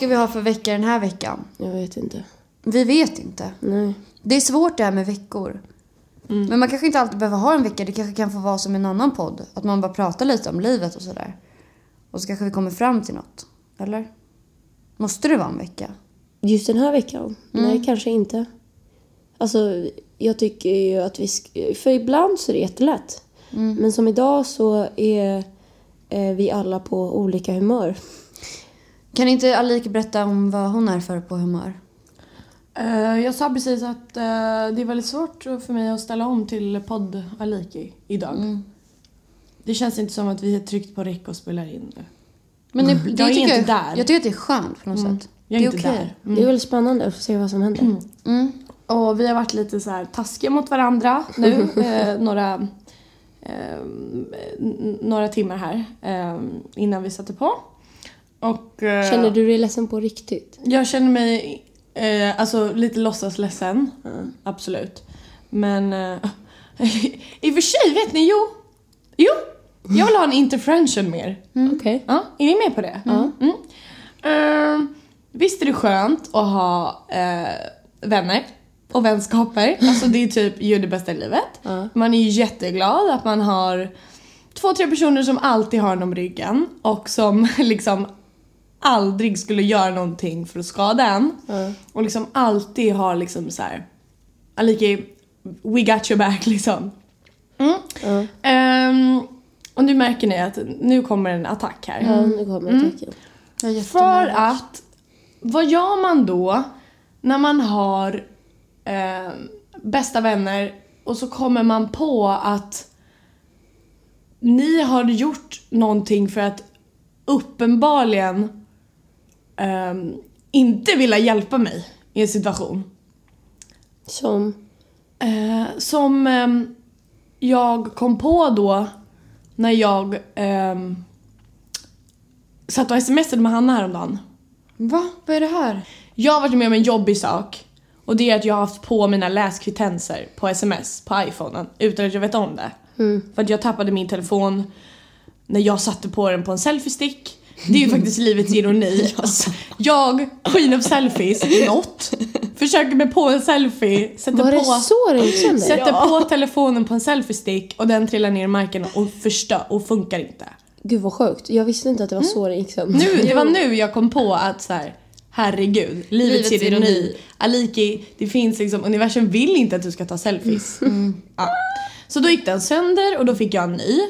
Ska vi ha för vecka den här veckan? Jag vet inte. Vi vet inte. Nej. Det är svårt det här med veckor. Men man kanske inte alltid behöver ha en vecka. Det kanske kan få vara som en annan podd. Att man bara pratar lite om livet och sådär. Och så kanske vi kommer fram till något. Eller? Måste det vara en vecka? Just den här veckan? Nej, kanske inte. Alltså, jag tycker ju att vi... För ibland så är det jättelätt. Men som idag så är eh, vi alla på olika humör. Kan inte Alike berätta om vad hon är för på humör? Eh, jag sa precis att eh, det är väldigt svårt för mig att ställa om till podd Aliki idag. Det känns inte som att vi har tryckt på räck och spelar in nu. Men det, det Mm. Jag är tycker inte jag, där. Jag tycker att det är skönt på något sätt. Jag är det inte okej. där. Det är väldigt spännande att få se vad som händer. Mm. Och vi har varit lite så här taskiga mot varandra nu. eh, några, eh, några timmar här eh, innan vi satte på. Och, eh, Känner du dig ledsen på riktigt? Jag känner mig eh, alltså lite låtsasledsen. Absolut. Men eh, i och för sig, vet ni, jo. Jo, jag vill ha en interferential mer. Okej. Ja, är ni med på det? Mm. Eh, visst är det skönt att ha eh, vänner och vänskaper. Alltså det är typ ju det bästa i livet. Man är ju jätteglad att man har två, tre personer som alltid har en om ryggen och som liksom aldrig skulle göra någonting för att skada en. Och liksom alltid har liksom så här. Aliki, we got your back liksom. Mm. Ehm, och nu märker ni att nu kommer en attack här. Ja, nu kommer attacken. Jag är För att, vad gör man då när man har eh, bästa vänner och så kommer man på att ni har gjort någonting för att uppenbarligen ehm, inte vilja hjälpa mig i en situation. Som? Eh, som ehm, jag kom på då när jag ehm, satt och smsade med Hanna häromdagen. Va? Vad är det här? Jag har varit med om en jobbig sak och det är att jag har haft på mina läskvittenser på sms på iPhonen utan att jag vet om det. För att jag tappade min telefon när jag satte på den på en selfiestick. Det är ju faktiskt livets ironi. Alltså, jag, queen of selfies, not, försöker mig på en selfie, sätter Var det på... så det gick sönder? Sätter på telefonen på en selfiestick och den trillar ner i marken och förstör och funkar inte. Gud vad sjukt. Jag visste inte att det var så det gick sönder. Nu, det var nu jag kom på att så här, herregud, livets, Livets ironi. ironi. Aliki, det finns liksom, universum vill inte att du ska ta selfies. Ja. Så då gick den sönder och då fick jag en ny.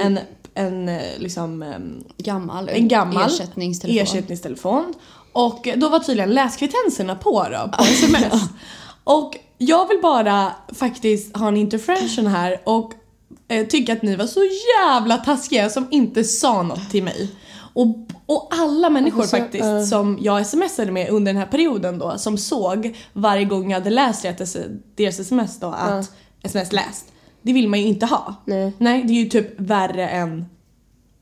En, en eh, liksom ehm, Gammal. en gammal ersättningstelefon. ersättningstelefon. Och då var tydligen läskvittenserna på då, på sms. Och jag vill bara faktiskt ha en intervention här och eh, tycka att ni var så jävla taskiga som inte sa något till mig. Och, och alla människor Alltså, faktiskt eh. som jag smsade med under den här perioden då som såg varje gång jag hade läst deras, deras sms då att sms läst. Det vill man ju inte ha. Nej. Nej, det är ju typ värre än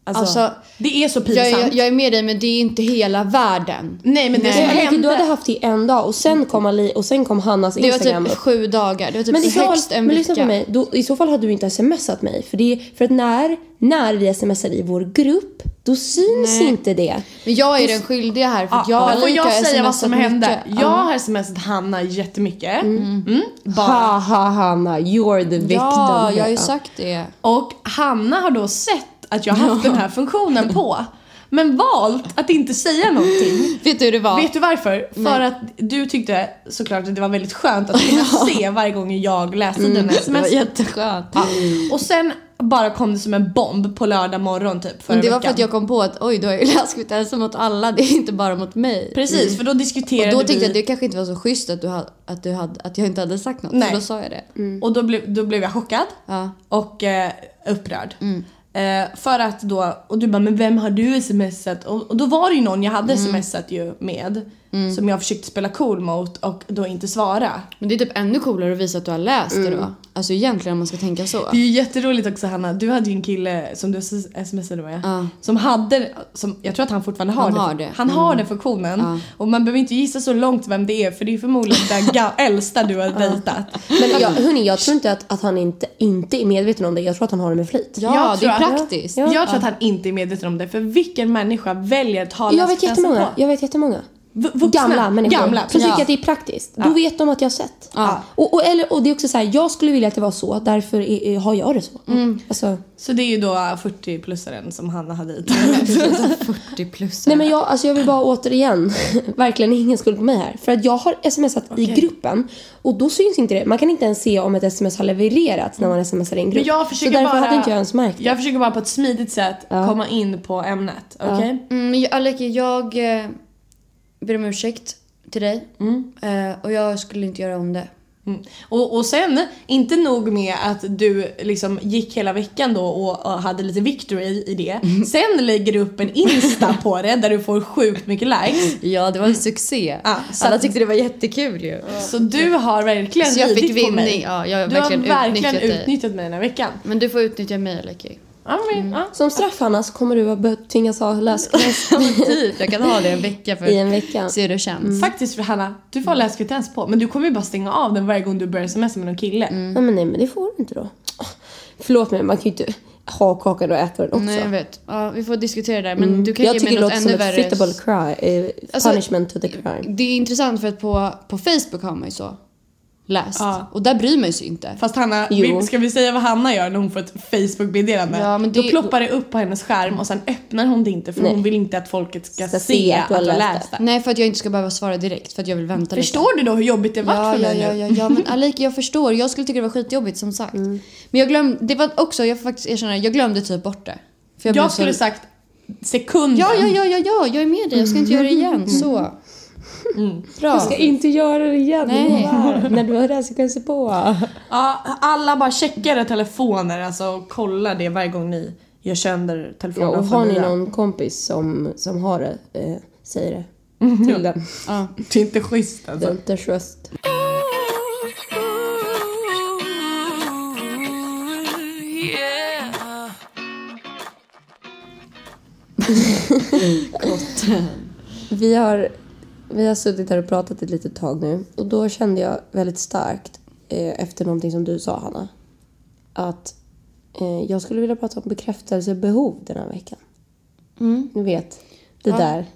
Alltså, Alltså, det är så pinsamt. Jag, jag, jag är med dig men det är inte hela världen. Nej men det Nej. som hände... du hade haft det i en dag och sen kom, Ali, och sen kom Hannas Det var Instagram typ sju dagar. Det var typ Men, i så fall, högst en men lyssna vecka. på mig. Då, I så fall hade du inte smsat mig. För, det, för att när, när vi smsar i vår grupp, då syns Nej. inte det. Men jag är den skyldiga här för Ja, jag men får jag säga vad som hände? mycket. Jag Ja. har smsat Hanna jättemycket. Mm. Bara. Ha ha Hanna, you're the victim. Ja, jag har ju sagt det. Och Hanna har då sett att jag har haft den här funktionen på. Men valt att inte säga någonting. Vet du hur det var? Vet du varför? För att du tyckte såklart att det var väldigt skönt att kunna se varje gång jag läste dina det var sms. jätteskönt. Ja. Och sen bara kom det som en bomb på lördag morgon typ förra Men det var veckan. för att jag kom på att oj, du har ju läskvittenser mot alla. Det är inte bara mot mig. Precis, för då Och diskuterade då vi... tänkte jag att det kanske inte var så schysst att, du hade, att, du hade, att jag inte hade sagt något. Nej. Så då sa jag det. Och då blev, då blev jag chockad Ja. och eh, upprörd. Eh, för att då, och du bara, men vem har du smsat? Och, och då var det ju någon jag hade smsat ju med. Som jag försökte spela cool mot och då inte svara. Men det är typ ännu coolare att visa att du har läst det då. Alltså egentligen om man ska tänka så. Det är ju jätteroligt också Hanna, du hade ju en kille som du smsade med. Ja. Som hade, som, jag tror att han fortfarande har Han det. har det. Han har den funktionen. Och man behöver inte gissa så långt vem det är för det är förmodligen den äldsta du har dejtat. Men jag, hörni, jag tror inte att, att han inte, inte är medveten om det. Jag tror att han har det med flit. Ja, Jag det är tror att- praktiskt. Ja. Jag tror att han inte är medveten om det för vilken människa väljer att ha Jag vet jättemånga. Jag vet jättemånga. Vuxna. Gamla människor Gamla, som Ja. tycker att det är praktiskt. Då vet de att jag har sett. Ja. Och, och, eller, och det är också så här, jag skulle vilja att det var så, därför är, har jag det så. Alltså, Så det är ju då 40-plussaren som Hanna hade i. 40 plus. nej men jag, alltså jag vill bara återigen, verkligen ingen skuld på mig här. För att jag har smsat i gruppen och då syns inte det. Man kan inte ens se om ett sms har levererats när man smsar i en grupp. Men jag så försöker därför bara, hade inte jag ens märkt det. Jag försöker bara på ett smidigt sätt komma in på ämnet. Okej? Mm, men jag- jag eh, ber om ursäkt till dig. Eh, och jag skulle inte göra om det. Mm. Och, och sen, inte nog med att du liksom gick hela veckan då och, och hade lite victory i det. Sen lägger du upp en Insta på det där du får sjukt mycket likes. Ja, det var en succé. Ja, så Alla tyckte det var jättekul ju. Så du har verkligen Så jag fick ridit på mig. vinning. Ja, jag har Du har verkligen, verkligen utnyttjat utnyttjat mig den här veckan. Men du får utnyttja mig Alec. Ja, men, ja. Som straff Hanna så kommer du att tvingas ha läsgräns typ, jag kan ha det en vecka för i en vecka. se hur det känns. Mm. Faktiskt för Hanna, du får läskvittens på men du kommer ju bara stänga av den varje gång du börjar smsa med någon kille. Mm. Nej men nej men det får du inte då. Förlåt mig, man kan ju inte ha kakan och äta den också. Nej, jag vet. Ja, vi får diskutera det där. Men du kan jag ge tycker mig det något låter som ännu ett värre. fittable cry, eh, Alltså, punishment to the crime. Det är intressant för att på, på Facebook har man ju så läst. Ja. Och där bryr man sig inte. Fast Hanna, Jo. ska vi säga vad Hanna gör när hon får ett Facebook-meddelande? Ja, men Då ploppar det upp på hennes skärm och sen öppnar hon det inte för Nej. hon vill inte att folket ska, Ska se att du har läst det. Nej, för att jag inte ska behöva svara direkt. För att jag vill vänta lite. Förstår du då hur jobbigt det Ja, för ja, mig ja, nu? ja, ja, men Alika jag förstår. Jag skulle tycka det var skitjobbigt som sagt. Mm. Men jag glömde, det var också, jag får faktiskt erkänna, jag glömde typ bort det. För Jag, blev skulle så, sagt sekunden. Ja, ja, ja, ja, ja, jag är med dig. Jag ska inte göra det igen. Så. Bra. Mm. Jag ska inte göra det igen. Nej. När du har läsgräns på. Ja, alla bara checkar era telefoner alltså, och kollar det varje gång ni gör sönder Ja, telefonen. och har ni någon kompis som, som har det, eh, säg det till den. Ja. Det är inte schysst alltså. Don't trust. Vi har, vi har suttit här och pratat ett litet tag nu och då kände jag väldigt starkt eh, efter någonting som du sa Hanna. Att eh, jag skulle vilja prata om bekräftelsebehov den här veckan. Ni vet, det där.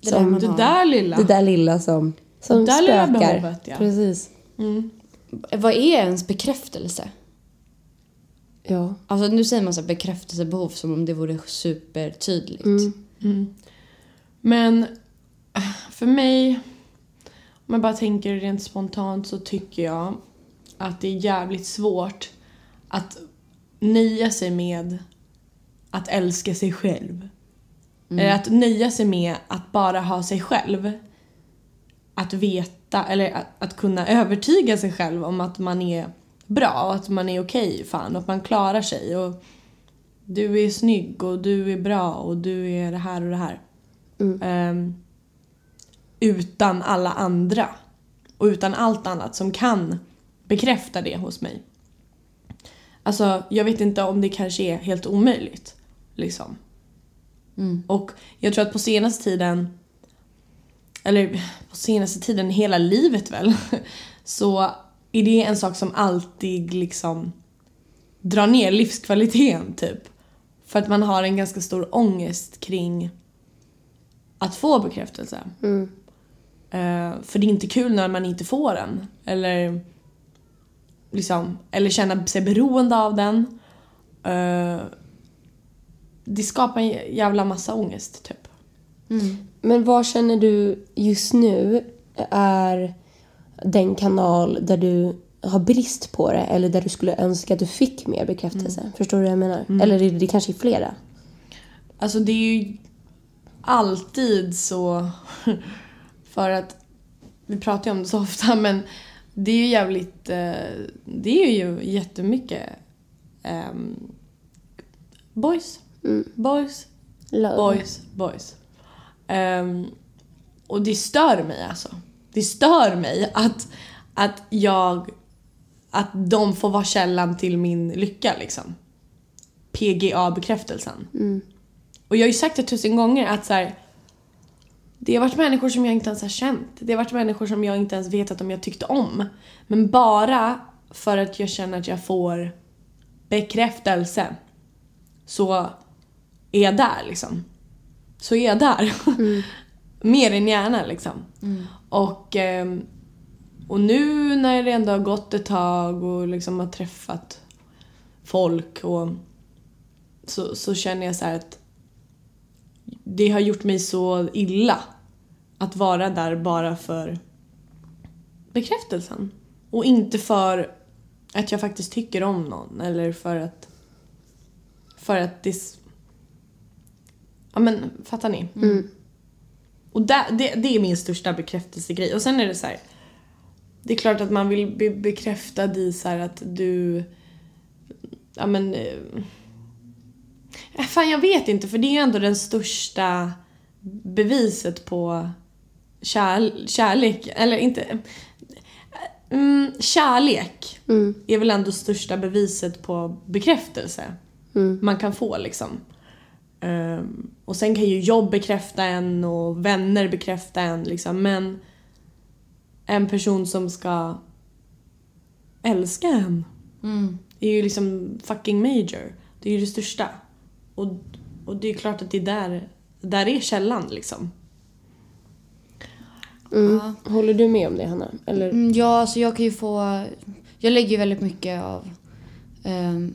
Det som, där Det där lilla. det där lilla som, som Det där lilla spökar. behovet, ja. Precis. Vad är ens bekräftelse? Ja. Alltså nu säger man så bekräftelsebehov som om det vore supertydligt. Men äh, för mig, om jag bara tänker rent spontant så tycker jag att det är jävligt svårt att nöja sig med att älska sig själv. Eller att nöja sig med att bara ha sig själv. Att veta, eller att, att kunna övertyga sig själv om att man är bra och att man är okej fan och att man klarar sig. Och du är snygg och du är bra och du är det här och det här. Ehm, utan alla andra. Och utan allt annat som kan bekräfta det hos mig. Alltså, jag vet inte om det kanske är helt omöjligt. Liksom. Och jag tror att på senaste tiden, eller på senaste tiden hela livet väl, så är det en sak som alltid liksom drar ner livskvaliteten typ. För att man har en ganska stor ångest kring att få bekräftelse. Eh, för det är inte kul när man inte får den. Eller liksom, eller känna sig beroende av den. Eh, det skapar en jävla massa ångest typ. Men vad känner du just nu är den kanal där du har brist på det eller där du skulle önska att du fick mer bekräftelse? Förstår du vad jag menar? Eller är det, det kanske är flera? Alltså det är ju alltid så... För att vi pratar ju om det så ofta men det är ju jävligt... eh, Det är ju jättemycket ehm, boys, boys, Love. boys, boys. Ehm, och det stör mig alltså. Det stör mig att, att jag, att de får vara källan till min lycka liksom. PGA-bekräftelsen. Och jag har ju sagt det tusen gånger att så här, det har varit människor som jag inte ens har känt. Det har varit människor som jag inte ens vetat om jag tyckte om. Men bara för att jag känner att jag får bekräftelse så är jag där liksom. Så är jag där. Mer än gärna liksom. Och, ehm, och nu när det ändå har gått ett tag och liksom har träffat folk och så, så känner jag så här att det har gjort mig så illa att vara där bara för bekräftelsen. Och inte för att jag faktiskt tycker om någon eller för att för att det... Ja men, fattar ni? Och där, det, det är min största bekräftelsegrej. Och sen är det så här. Det är klart att man vill bli bekräftad i så att du... Ja men... Fan jag vet inte för det är ju ändå den största beviset på kär, kärlek. Eller inte... Mm, kärlek är väl ändå största beviset på bekräftelse man kan få liksom. Ehm, och sen kan ju jobb bekräfta en och vänner bekräfta en liksom. Men en person som ska älska en är ju liksom fucking major. Det är ju det största. Och, och det är klart att det är där, där är källan liksom. Håller du med om det, Hanna? Eller? Mm, Ja, alltså jag kan ju få... Jag lägger ju väldigt mycket av ehm,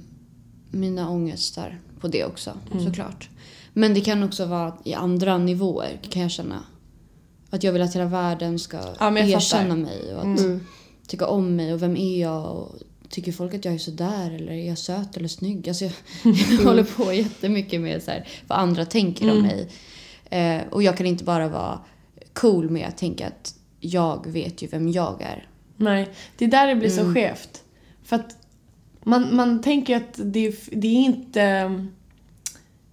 mina ångestar på det också, såklart. Men det kan också vara i andra nivåer, kan jag känna. Att jag vill att hela världen ska Ja, erkänna fattar. mig och att tycka om mig och vem är jag och tycker folk att jag är sådär eller är jag söt eller snygg? Alltså jag, jag håller på jättemycket med så här, vad andra tänker om mig. Eh, och jag kan inte bara vara cool med att tänka att jag vet ju vem jag är. Nej, det är där det blir så skevt. För att man, man tänker att det, det är inte...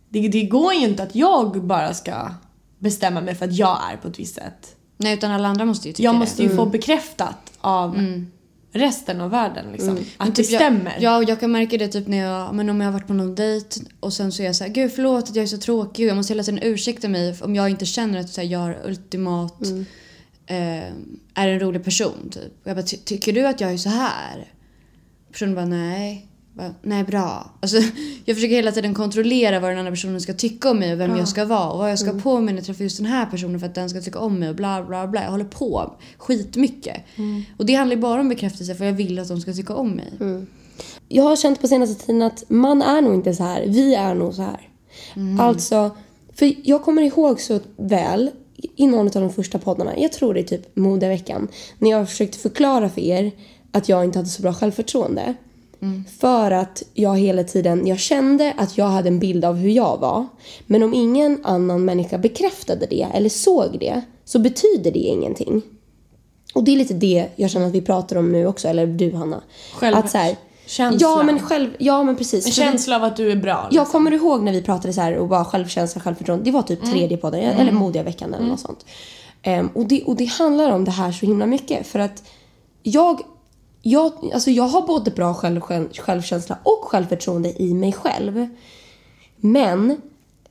Det, det går ju inte att jag bara ska bestämma mig för att jag är på ett visst sätt. Nej, utan alla andra måste ju tycka Jag det. måste ju få bekräftat av resten av världen liksom. Att det Typ stämmer. Jag, ja, och jag kan märka det typ när jag, men om jag har varit på någon dejt och sen så är jag så här, gud förlåt att jag är så tråkig och jag måste hela tiden ursäkta mig om jag inte känner att så här, jag är ultimat, eh, är en rolig person typ. Och jag bara, "Ty- tycker du att jag är så här? Personen bara, nej. Nej, bra. Alltså, jag försöker hela tiden kontrollera vad den andra personen ska tycka om mig och vem jag ska vara och vad jag ska på mig när jag träffar just den här personen för att den ska tycka om mig och bla bla bla. Jag håller på skitmycket. Och det handlar ju bara om bekräftelse för jag vill att de ska tycka om mig. Jag har känt på senaste tiden att man är nog inte så här. Vi är nog så här. Alltså, för jag kommer ihåg så väl i någon av de första poddarna, jag tror det är typ modeveckan, när jag försökte förklara för er att jag inte hade så bra självförtroende. För att jag hela tiden, jag kände att jag hade en bild av hur jag var. Men om ingen annan människa bekräftade det eller såg det så betyder det ingenting. Och det är lite det jag känner att vi pratar om nu också, eller du Hanna. Själv- att så här, känsla. Ja men själv, ja men precis. En känsla av att du är bra. Liksom. jag kommer ihåg när vi pratade så här och bara självkänsla, självförtroende. Det var typ tredje podden, eller modiga veckan eller något sånt. Ehm, och, det, och det handlar om det här så himla mycket. För att jag, jag, alltså jag har både bra själv, själv, självkänsla och självförtroende i mig själv. Men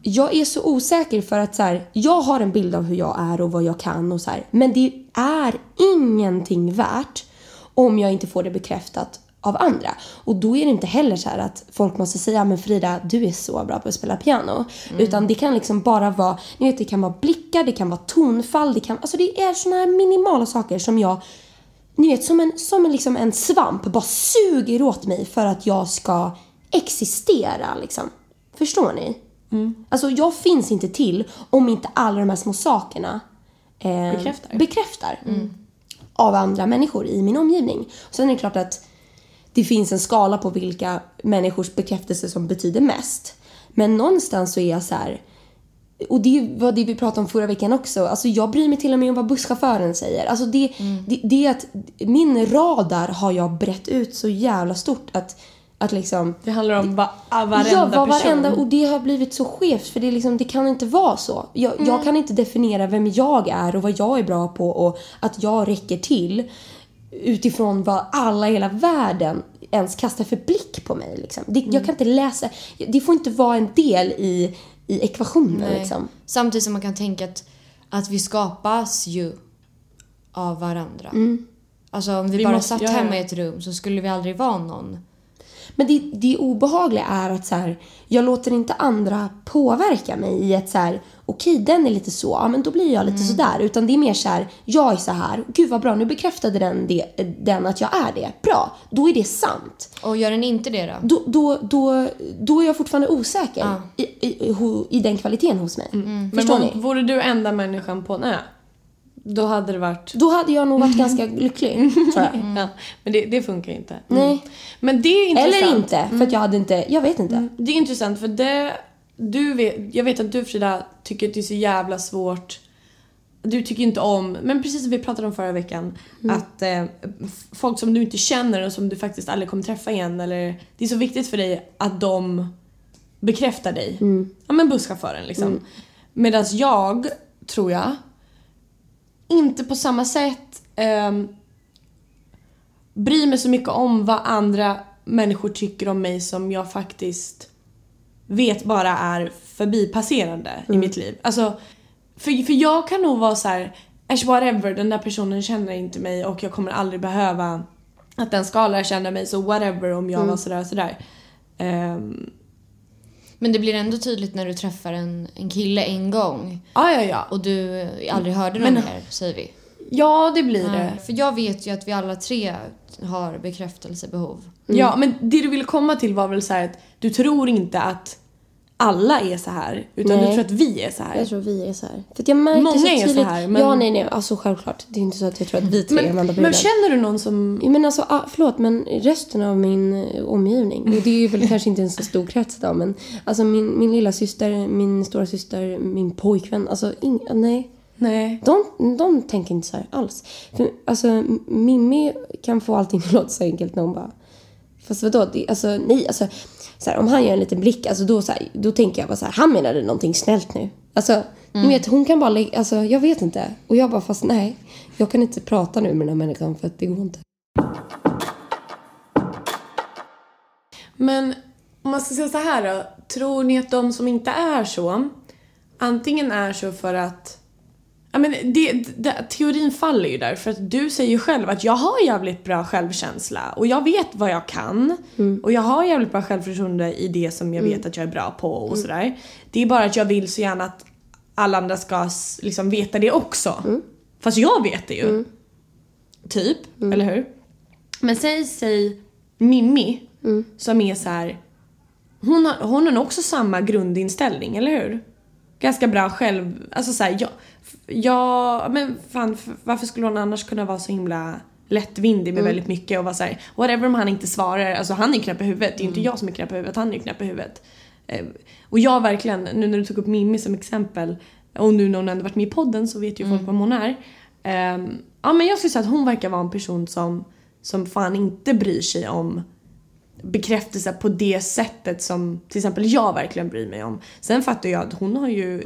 jag är så osäker för att så här, jag har en bild av hur jag är och vad jag kan och så här. Men det är ingenting värt om jag inte får det bekräftat av andra. Och då är det inte heller så här att folk måste säga men Frida, du är så bra på att spela piano. Utan det kan liksom bara vara, ni vet det kan vara blickar, det kan vara tonfall, det kan, alltså det är såna här minimala saker som jag ni vet, som en, som en, liksom en svamp bara suger åt mig för att jag ska existera. Liksom. Förstår ni? Alltså, jag finns inte till om inte alla de här små sakerna eh, Bekräftar. bekräftar av andra människor i min omgivning. Sen är det klart att det finns en skala på vilka människors bekräftelse som betyder mest. Men någonstans så är jag så här. Och det var det vi pratade om förra veckan också. Alltså jag bryr mig till och med om vad busschauffören säger. Alltså det, det, det är att min radar har jag brett ut så jävla stort att Att liksom... Det handlar om va, varenda ja, person. varenda, och det har blivit så skevt för det, liksom, det kan inte vara så. Jag, Mm. jag kan inte definiera vem jag är och vad jag är bra på och att jag räcker till utifrån vad alla i hela världen ens kastar för blick på mig. Liksom. Det, Mm. Jag kan inte läsa, det får inte vara en del i, i ekvationen. Liksom. Samtidigt som man kan tänka att, att vi skapas ju av varandra. Alltså om vi, Vi bara måste satt göra hemma det. i ett rum så skulle vi aldrig vara någon. Men det, det obehagliga är att så här, jag låter inte andra påverka mig i ett så här, okej den är lite så, ja men då blir jag lite Mm. sådär. Utan det är mer så här, jag är så här, gud vad bra, nu bekräftade den, det, den att jag är det. Bra, då är det sant. Och gör den inte det då? Då, då, då, då är jag fortfarande osäker Ja. i, i, i, i den kvaliteten hos mig. Men Förstår vore, ni? vore du enda människan på en ö, då hade det varit... Då hade jag nog varit ganska lycklig, tror jag. Ja, men det, det funkar inte. Nej. Men det är intressant. Eller inte, för att jag hade inte, jag vet inte. Det är intressant för det, du vet, jag vet att du Frida tycker att det är så jävla svårt. Du tycker inte om, men precis som vi pratade om förra veckan, att eh, folk som du inte känner och som du faktiskt aldrig kommer träffa igen eller det är så viktigt för dig att de bekräftar dig. Ja men busschauffören liksom. Medan jag, tror jag, inte på samma sätt ehm, bryr mig så mycket om vad andra människor tycker om mig som jag faktiskt vet bara är förbipasserande i mitt liv. Alltså, för, för jag kan nog vara så här, "Äsch, whatever, den där personen känner inte mig och jag kommer aldrig behöva att den ska lära känna mig så whatever om jag var sådär och sådär. Ehm, Men det blir ändå tydligt när du träffar en, en kille en gång ja, ja, ja. och du aldrig hörde någon Men- mer, säger vi. Ja, det blir det. För jag vet ju att vi alla tre har bekräftelsebehov. Ja, men det du ville komma till var väl så här att du tror inte att alla är så här utan Nej. du tror att vi är så här. Jag tror vi är så här. För jag märker Många så är så tydligt, här, men- Ja, nej, nej. Alltså självklart. Det är inte så att jag tror att vi tre är Men, Amanda men Bruden. känner du någon som... Ja, Men alltså, ah, förlåt, men resten av min eh, omgivning, och det är ju väl kanske inte en så stor krets då, men alltså min, min lilla syster, min stora syster, min pojkvän, alltså ing, nej. Nej. De, de tänker inte så här alls. För, alltså, Mimmi kan få allting att låta så enkelt när hon bara... Fast vadå? Det, alltså, nej, alltså, så här, om han gör en liten blick, alltså, då, så här, då tänker jag bara så här, han menade någonting snällt nu. Alltså, ni vet, hon kan bara lägga, alltså, jag vet inte. Och jag bara, fast nej, jag kan inte prata nu med den här människan för att det går inte. Men om man ska säga så här då. Tror ni att de som inte är så antingen är så för att Ja, men det, det, teorin faller ju där för att du säger ju själv att jag har jävligt bra självkänsla och jag vet vad jag kan och jag har jävligt bra självförtroende i det som jag vet att jag är bra på och sådär. Det är bara att jag vill så gärna att alla andra ska liksom veta det också. Fast jag vet det ju. Typ, eller hur? Men säg, säg Mimmi som är så här. Hon har, hon har också samma grundinställning, eller hur? Ganska bra själv, alltså såhär, jag, ja, men fan varför skulle hon annars kunna vara så himla lättvindig med väldigt mycket och vara såhär, whatever om han inte svarar, alltså han är knäpp i huvudet, det är ju inte jag som är knäpp i huvudet, han är ju knäpp i huvudet. Eh, Och jag verkligen, nu när du tog upp Mimmi som exempel, och nu när hon ändå varit med i podden så vet ju folk vem hon är. Ehm, ja men jag skulle säga att hon verkar vara en person som, som fan inte bryr sig om bekräftelse på det sättet som till exempel jag verkligen bryr mig om. Sen fattar jag att hon har ju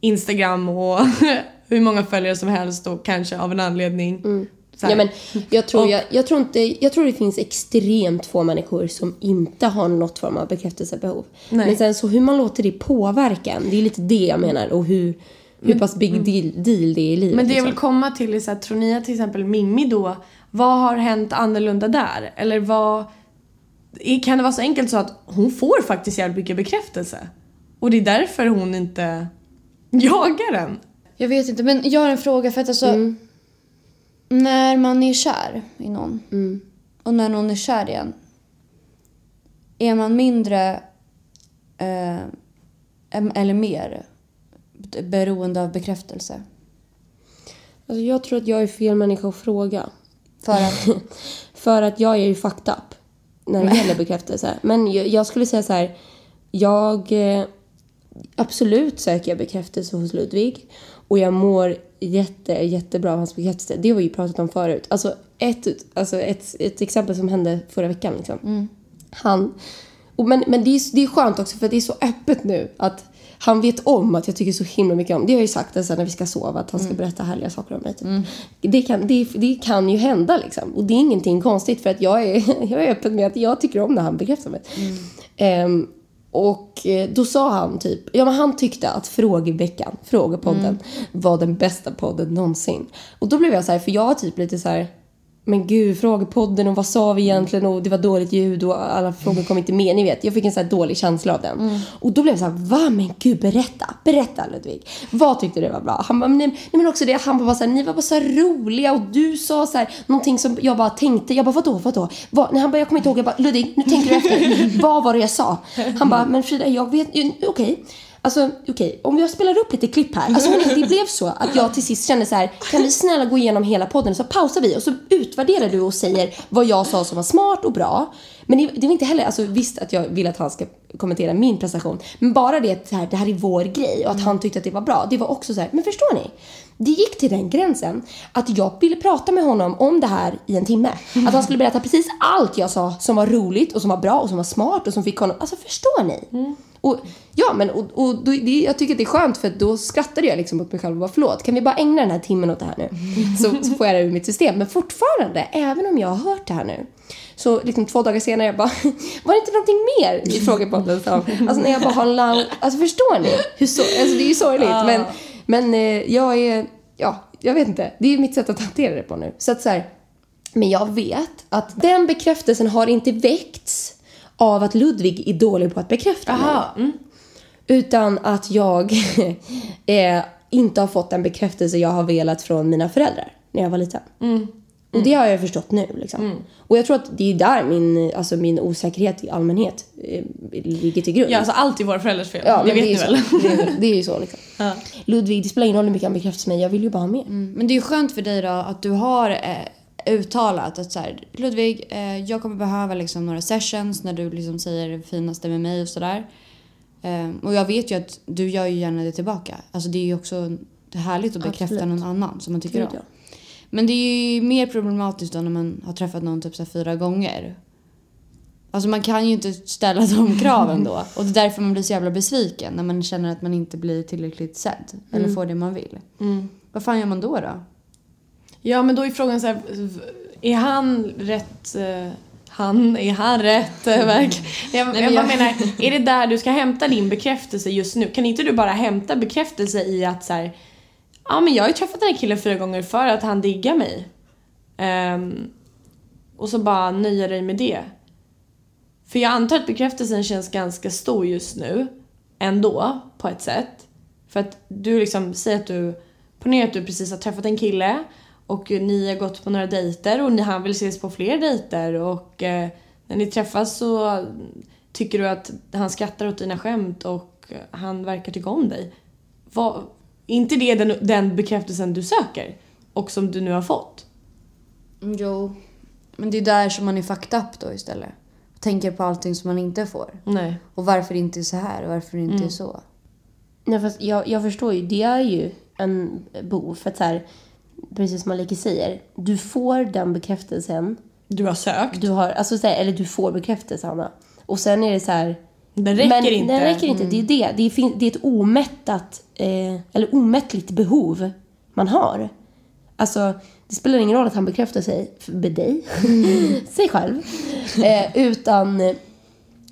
Instagram och hur många följare som helst och kanske av en anledning. Här. Ja, men jag, tror, Och- jag, jag, tror inte, jag tror det finns extremt få människor som inte har något form av bekräftelsebehov. Nej. Men sen så hur man låter det påverka en, det är lite det jag menar. Och hur, hur pass big deal, deal det är i livet. Men det jag vill liksom. komma till är så här, tror ni att till exempel Mimmi då, vad har hänt annorlunda där? Eller vad... Kan det vara så enkelt så att hon får faktiskt jävligt mycket bekräftelse? Och det är därför hon inte jagar den? Jag vet inte, men jag har en fråga för att alltså... När man är kär i någon och när någon är kär igen. Är man mindre eh, eller mer beroende av bekräftelse? Alltså, jag tror att jag är fel människa att fråga. För att... För att jag är ju fucked up när det gäller bekräftelse. Men jag, jag skulle säga så här. Jag... eh, Absolut söker jag bekräftelse hos Ludvig. Och jag mår jätte, jättebra av hans bekräftelse. Det har vi ju pratat om förut. Alltså ett, alltså ett, ett exempel som hände förra veckan. Liksom. Han, och men men det, är, det är skönt också för det är så öppet nu att han vet om att jag tycker så himla mycket om Det har jag ju sagt alltså, när vi ska sova att han ska berätta härliga saker om mig. Typ. Det, kan, det, det kan ju hända liksom. Och det är ingenting konstigt för att jag är, jag är öppen med att jag tycker om när han bekräftar mig. Ehm, och eh, då sa han typ, ja men han tyckte att Frågeveckan, Frågepodden, var den bästa podden någonsin. Och då blev jag så här, för jag var typ lite så här, men gud, Frågepodden och vad sa vi egentligen och det var dåligt ljud och alla frågor kom inte med. Ni vet, jag fick en så här dålig känsla av den. Och då blev jag så här, va men gud berätta, berätta Ludvig. Vad tyckte du var bra? Han bara, nej, nej men också det, han bara så här, ni var bara så roliga och du sa så här någonting som jag bara tänkte, jag bara vadå, vadå? Vad? Nej, han bara, jag kommer inte ihåg, jag bara, Ludvig, nu tänker du efter. vad var det jag sa? Han bara, men Frida, jag vet, okej. Alltså okej, om jag spelar upp lite klipp här. Alltså det blev så att jag till sist kände så här, kan vi snälla gå igenom hela podden så pausar vi och så utvärderar du och säger vad jag sa som var smart och bra. Men det, det var inte heller, alltså visst att jag vill att han ska kommentera min prestation. Men bara det att här, det här är vår grej och att han tyckte att det var bra. Det var också så här, men förstår ni? Det gick till den gränsen att jag ville prata med honom om det här i en timme. Att han skulle berätta precis allt jag sa som var roligt och som var bra och som var smart och som fick honom, alltså förstår ni? Och, ja, men och, och då, det, jag tycker att det är skönt för då skrattade jag liksom åt mig själv och bara förlåt, kan vi bara ägna den här timmen åt det här nu? Så, så får jag det ur mitt system. Men fortfarande, även om jag har hört det här nu, så liksom två dagar senare jag bara, var det inte någonting mer i frågepodden alltså när jag bara har en lounge, alltså förstår ni? Hur så, alltså det är ju sorgligt men, men eh, jag är, ja, jag vet inte, det är mitt sätt att hantera det på nu. Så att så här, men jag vet att den bekräftelsen har inte väckts av att Ludvig är dålig på att bekräfta mig. Jaha. Mm. Utan att jag eh, inte har fått den bekräftelse jag har velat från mina föräldrar när jag var liten. Och det har jag förstått nu. Liksom. Och jag tror att det är där min, alltså min osäkerhet i allmänhet eh, ligger till grund. Ja, alltså allt är våra föräldrars fel. Ja, det vet det, ni är väl? Det, är- det är ju så liksom. Ja. Ludvig, det spelar ingen roll hur mycket han bekräftar mig, jag vill ju bara ha mer. Men det är ju skönt för dig då att du har eh, uttalat att så här, Ludvig, eh, jag kommer behöva liksom några sessions när du liksom säger det finaste med mig och sådär. Eh, och jag vet ju att du gör ju gärna det tillbaka. Alltså det är ju också härligt att bekräfta Absolut. någon annan som man tycker om. Men det är ju mer problematiskt då när man har träffat någon typ så fyra gånger. Alltså man kan ju inte ställa de kraven då. Och det är därför man blir så jävla besviken. När man känner att man inte blir tillräckligt sedd. Eller får det man vill. Vad fan gör man då då? Ja, men då är frågan så här, är han rätt... eh, han, är han rätt eh, verkligen? Jag, Nej, men jag- menar, är det där du ska hämta din bekräftelse just nu? Kan inte du bara hämta bekräftelse i att så här, ja men jag har ju träffat den här killen fyra gånger för att han diggar mig. Um, och så bara nöja dig med det. För jag antar att bekräftelsen känns ganska stor just nu. Ändå, på ett sätt. För att du liksom, säger att du, ponera att du precis har träffat en kille och ni har gått på några dejter och ni, han vill ses på fler dejter och eh, när ni träffas så tycker du att han skrattar åt dina skämt och han verkar tycka om dig. Vad, inte det den, den bekräftelsen du söker? Och som du nu har fått? Jo. Men det är där som man är fucked up då istället. Tänker på allting som man inte får. Nej. Och varför det inte är så här och varför det inte är så. Nej, fast jag, jag förstår ju, det är ju en bov. För att så här, precis som Maliki säger, du får den bekräftelsen. Du har sökt. Du har, alltså så här, eller du får bekräftelse, Hanna. Och sen är det så här... Den räcker men, inte. Den räcker inte. Det är det. Det är, det är ett omättat, eh, eller omättligt behov man har. Alltså, det spelar ingen roll att han bekräftar sig med dig, sig själv. Eh, utan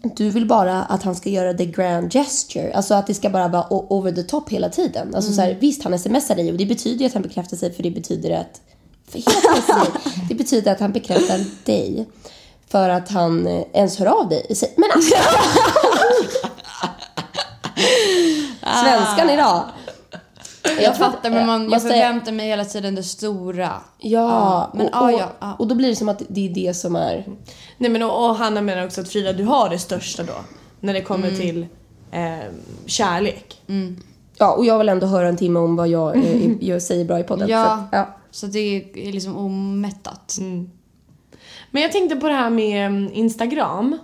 du vill bara att han ska göra the grand gesture. Alltså att det ska bara vara over the top hela tiden. Alltså så här, visst, han smsar dig och det betyder att han bekräftar sig för det betyder att... För helt plötsligt, det betyder att han bekräftar dig. För att han eh, ens hör av dig. Men alltså... Svenskan idag. Jag fattar men man, jag förväntar mig hela tiden det stora. Ja, men och, ah, ja, ah. och då blir det som att det är det som är... Nej men och, och Hanna menar också att Frida, du har det största då. När det kommer Mm. till eh, kärlek. Ja, och jag vill ändå höra en timme om vad jag, eh, jag säger bra i podden. Ja. Så, ja. Så det är liksom omättat. Men jag tänkte på det här med mm, Instagram.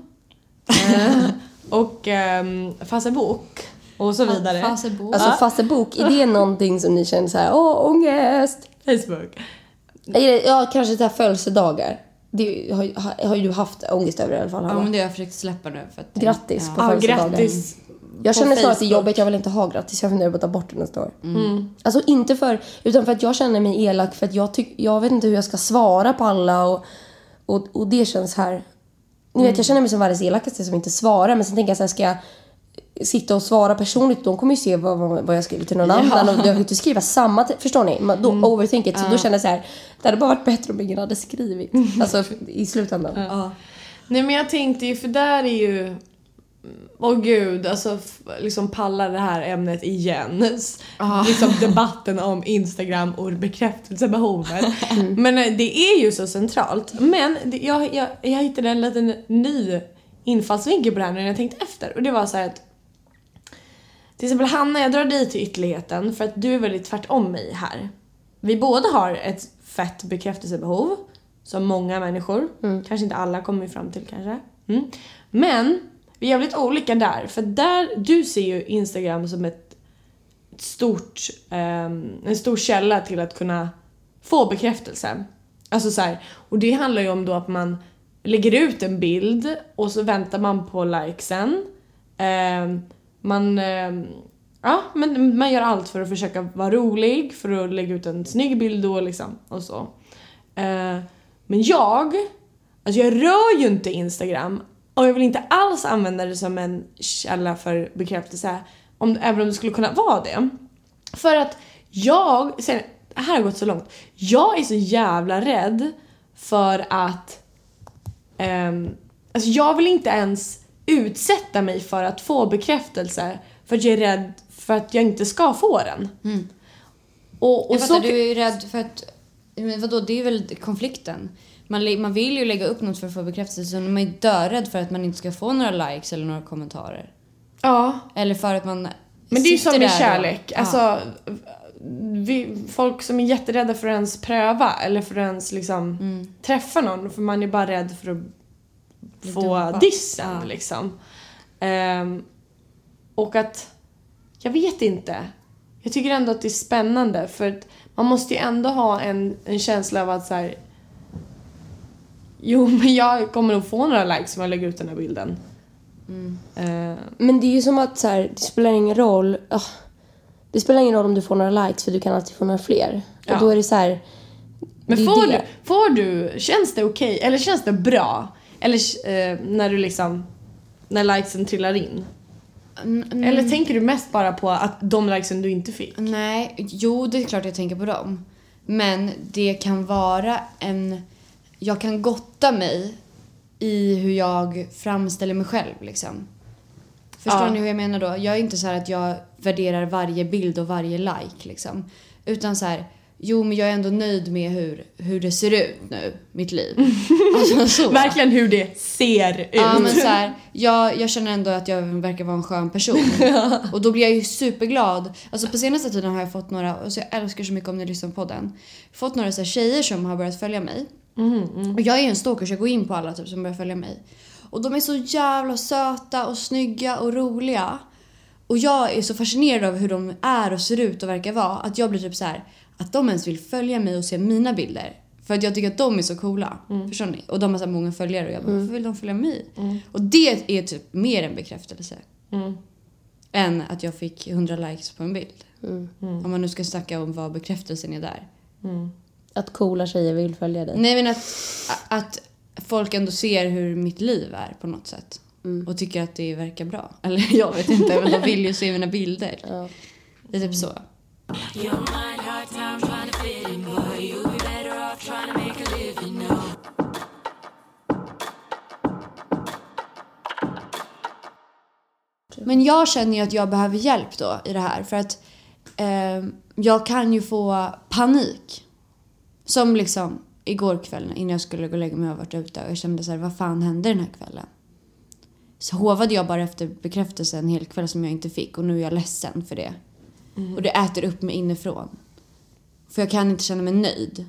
eh, och um, Facebook. Och så vidare. Fasebok. Alltså fasta bok, är det någonting som ni känner så här, åh ångest? Facebook. Ja, kanske så här födelsedagar. Det har, ju- har, har ju du haft ångest över i alla fall, Ja Hanna. men det har jag försökt släppa nu för att... Grattis på Ja, grattis. Jag på känner snarare att det är Facebook. jobbigt, jag vill inte ha grattis. Jag funderar på att ta bort det nästa år. Mm. Alltså inte för, utan för att jag känner mig elak för att jag, tyck, jag vet inte hur jag ska svara på alla och, och, och det känns här... Ni vet, jag känner mig som världens elakaste som inte svarar men sen tänker jag så här, ska jag sitta och svara personligt, de kommer ju se vad, vad, jag skriver till någon annan och jag vill inte skriva samma, förstår ni? Man- Då overthink it. Så då känner jag så här, det hade bara varit bättre om ingen hade skrivit. Alltså i slutändan. Ja. Nej men jag tänkte ju, för där är ju... Åh gud, alltså liksom palla det här ämnet igen. S- Liksom debatten om Instagram och bekräftelsebehovet. Men eh, det är ju så centralt. Men det, jag, jag, jag hittade en liten ny infallsvinkel på det här när jag tänkte efter. Och det var så att till exempel Hanna, jag drar dig till ytterligheten för att du är väldigt tvärtom mig här. Vi båda har ett fett bekräftelsebehov. Som många människor. Kanske inte alla kommer vi fram till kanske. Mm. Men vi är jävligt olika där. För där, du ser ju Instagram som ett, ett stort, um, en stor källa till att kunna få bekräftelse. Alltså så här, och det handlar ju om då att man lägger ut en bild och så väntar man på likesen. Um, man, um, ja, men man gör allt för att försöka vara rolig, för att lägga ut en snygg bild då liksom och så. Uh, men jag, alltså jag rör ju inte Instagram och jag vill inte alls använda det som en källa för bekräftelse, om, även om det skulle kunna vara det. För att jag, sen, det här har gått så långt, jag är så jävla rädd för att Ehm, alltså jag vill inte ens utsätta mig för att få bekräftelse för att jag är rädd för att jag inte ska få den. Och, och Jag så, fattar, du är ju rädd för att... Men vadå, det är väl konflikten. Man, man vill ju lägga upp något för att få bekräftelse, så man är dörädd för att man inte ska få några likes eller några kommentarer. ja, Eller för att man men det är ju som med där och- kärlek. Ja. Alltså, vi, folk som är jätterädda för att ens pröva eller för att ens liksom Mm. träffa någon för man är bara rädd för att få dumpa. dissen Ja. liksom. Ehm, och att, jag vet inte. Jag tycker ändå att det är spännande för att man måste ju ändå ha en, en känsla av att så här. Jo, men jag kommer nog få några likes om jag lägger ut den här bilden. Mm. Ehm, Men det är ju som att så här, det spelar ingen roll. ah, det spelar ingen roll om du får några likes för du kan alltid få några fler. Ja. Och då är det så här. Men får det. du, får du, känns det okej eller känns det bra? Eller eh, när du liksom, när likesen trillar in? Mm, Eller tänker du mest bara på att de likesen du inte fick? Nej, jo det är klart jag tänker på dem. Men det kan vara en... Jag kan gotta mig i hur jag framställer mig själv liksom. Förstår Ja. ni hur jag menar då? Jag är inte så här att jag värderar varje bild och varje like liksom. Utan så här, jo men jag är ändå nöjd med hur, hur det ser ut nu, mitt liv. Alltså så. Verkligen hur det ser ut. Ja men så här, jag, jag känner ändå att jag verkar vara en skön person. Och då blir jag ju superglad. Alltså på senaste tiden har jag fått några, alltså jag älskar så mycket om ni lyssnar på podden. Fått några så här tjejer som har börjat följa mig. Och jag är ju en stalker så jag går in på alla typ som börjar följa mig. Och de är så jävla söta och snygga och roliga. Och jag är så fascinerad av hur de är och ser ut och verkar vara. Att jag blir typ så här att de ens vill följa mig och se mina bilder. För att jag tycker att de är så coola. Förstår ni? Och de har så många följare och jag bara, varför vill de följa mig? Och det är typ mer en bekräftelse. Mm. Än att jag fick 100 likes på en bild. Om man nu ska snacka om vad bekräftelsen är där. Att coola tjejer vill följa dig. Nej men att, att folk ändå ser hur mitt liv är på något sätt. Och tycker att det verkar bra. Eller jag vet inte, men de vill ju se mina bilder. Ja. Det är typ så. Your mind hard time trying to fit in, boy. You'll be better off trying to make a living, no. Men jag känner ju att jag behöver hjälp då i det här för att eh, jag kan ju få panik. Som liksom igår kväll innan jag skulle gå och lägga mig och varit ute och jag kände så här, vad fan hände den här kvällen? Så hovade jag bara efter bekräftelse en hel kväll som jag inte fick och nu är jag ledsen för det. Och det äter upp mig inifrån. För jag kan inte känna mig nöjd.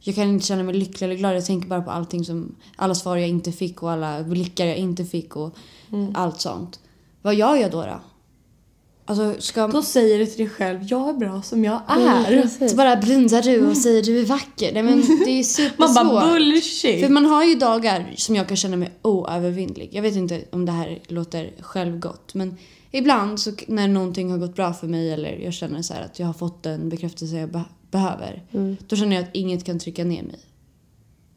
Jag kan inte känna mig lycklig eller glad. Jag tänker bara på allting som, alla svar jag inte fick och alla blickar jag inte fick och allt sånt. Vad gör jag då då? Alltså ska... Då säger du till dig själv, jag är bra som jag är. Så bara brunzar du och säger du är vacker. Nej men det är ju supersvårt. Man bara bullshit. För man har ju dagar som jag kan känna mig oövervinnlig. Jag vet inte om det här låter självgott men ibland så när någonting har gått bra för mig eller jag känner så här att jag har fått den bekräftelse jag be- behöver. Då känner jag att inget kan trycka ner mig.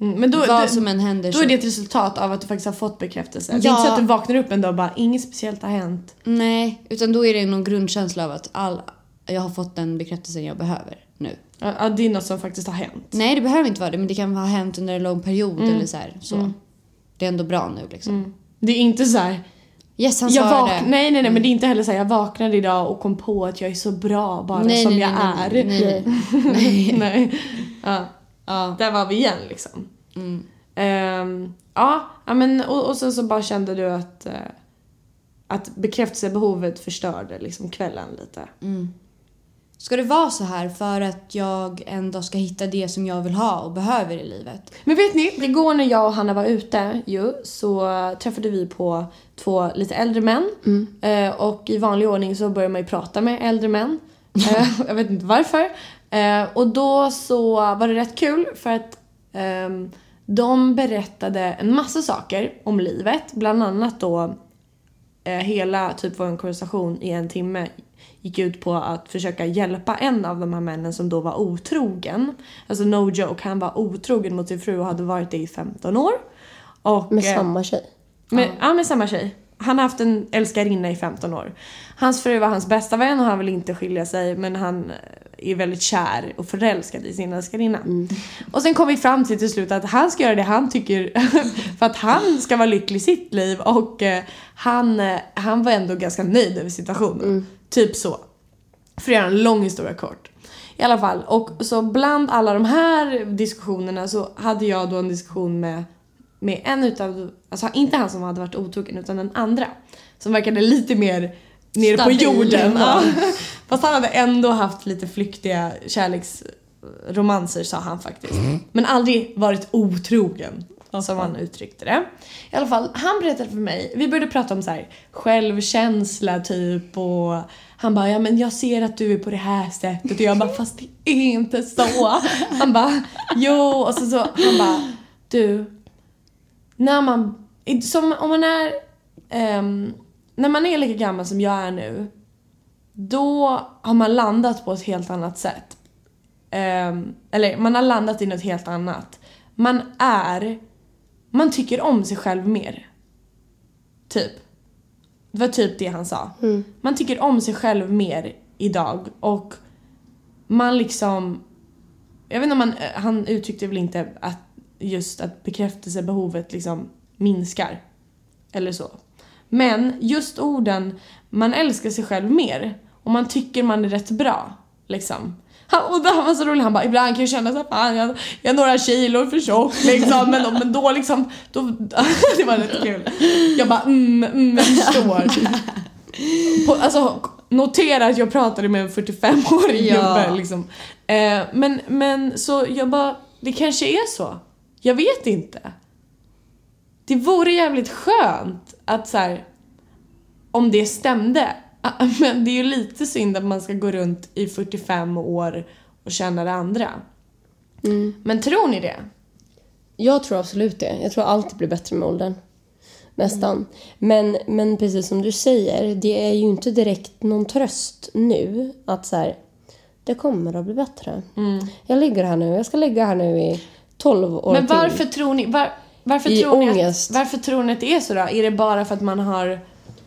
Mm, men då, Vad då, som än händer då så... är det ett resultat av att du faktiskt har fått bekräftelse. Det är Ja. inte så att du vaknar upp en dag och bara, inget speciellt har hänt. Nej, utan då är det någon grundkänsla av att all, jag har fått den bekräftelsen jag behöver nu. Ja, ja, det är något som faktiskt har hänt. Nej, det behöver inte vara det, men det kan ha hänt under en lång period Mm. eller så. Här, så. Det är ändå bra nu liksom. Det är inte så här. Yes, han Jag svarade. vak- nej, nej, nej, men det är inte heller så här, jag vaknade idag och kom på att jag är så bra bara Nej, som nej, jag nej, är. nej, nej, nej. Ja, Ja. där var vi igen liksom. Mm. Ehm, ja, men och, och sen så bara kände du att, eh, att bekräftelsebehovet förstörde liksom kvällen lite. Ska det vara så här för att jag en dag ska hitta det som jag vill ha och behöver i livet? Men vet ni, igår när jag och Hanna var ute ju, så träffade vi på två lite äldre män. Eh, och i vanlig ordning så börjar man ju prata med äldre män. Eh, jag vet inte varför. Eh, och då så var det rätt kul för att ehm, de berättade en massa saker om livet. Bland annat då eh, hela typ vår konversation i en timme gick ut på att försöka hjälpa en av de här männen som då var otrogen. Alltså no joke, han var otrogen mot sin fru och hade varit det i 15 år. Och, Med eh, samma tjej. med, ja, med samma tjej. Han har haft en älskarinna i 15 år. Hans fru var hans bästa vän och han vill inte skilja sig men han eh, är väldigt kär och förälskad i sin älskarinna. Och sen kom vi fram till till slut att han ska göra det han tycker för att han ska vara lycklig i sitt liv och eh, han, han var ändå ganska nöjd över situationen. Typ så. För att göra en lång historia kort. I alla fall, och så bland alla de här diskussionerna så hade jag då en diskussion med, med en utav, alltså inte han som hade varit otrogen utan den andra. Som verkade lite mer nere på Stabil jorden. ändå. Ja. Fast han hade ändå haft lite flyktiga kärleksromanser sa han faktiskt. Men aldrig varit otrogen. Som han uttryckte det. I alla fall, han berättade för mig, vi började prata om så här självkänsla typ och han bara, ja men jag ser att du är på det här sättet och jag bara, fast det är inte så. Han bara, jo och så, så han bara, du, när man, som om man är, um, när man är lika gammal som jag är nu, då har man landat på ett helt annat sätt. Um, eller man har landat i något helt annat. Man är, man tycker om sig själv mer. Typ. Det var typ det han sa. Man tycker om sig själv mer idag och man liksom, jag vet inte om man, eh, han uttryckte väl inte att just att bekräftelsebehovet liksom minskar. Eller så. Men just orden, man älskar sig själv mer och man tycker man är rätt bra. Liksom. Han, och det här var så roligt, han bara ibland kan jag känna såhär fan jag, jag är några kilo för tjock liksom men, men då liksom, då, det var rätt kul. Jag bara mm, mm jag förstår. På, alltså notera att jag pratade med en 45-årig Ja. gubbe liksom. Eh, men, men så jag bara, det kanske är så. Jag vet inte. Det vore jävligt skönt att så här, om det stämde. Men det är ju lite synd att man ska gå runt i 45 år och känna det andra. Men tror ni det? Jag tror absolut det. Jag tror allt blir bättre med åldern. Nästan. Men, men precis som du säger, det är ju inte direkt någon tröst nu att så här, det kommer att bli bättre. Jag ligger här nu, jag ska ligga här nu i 12 år Men till. varför tror ni, var, varför, I tror ni att, ångest. varför tror ni att det är så då? Är det bara för att man har... Eh,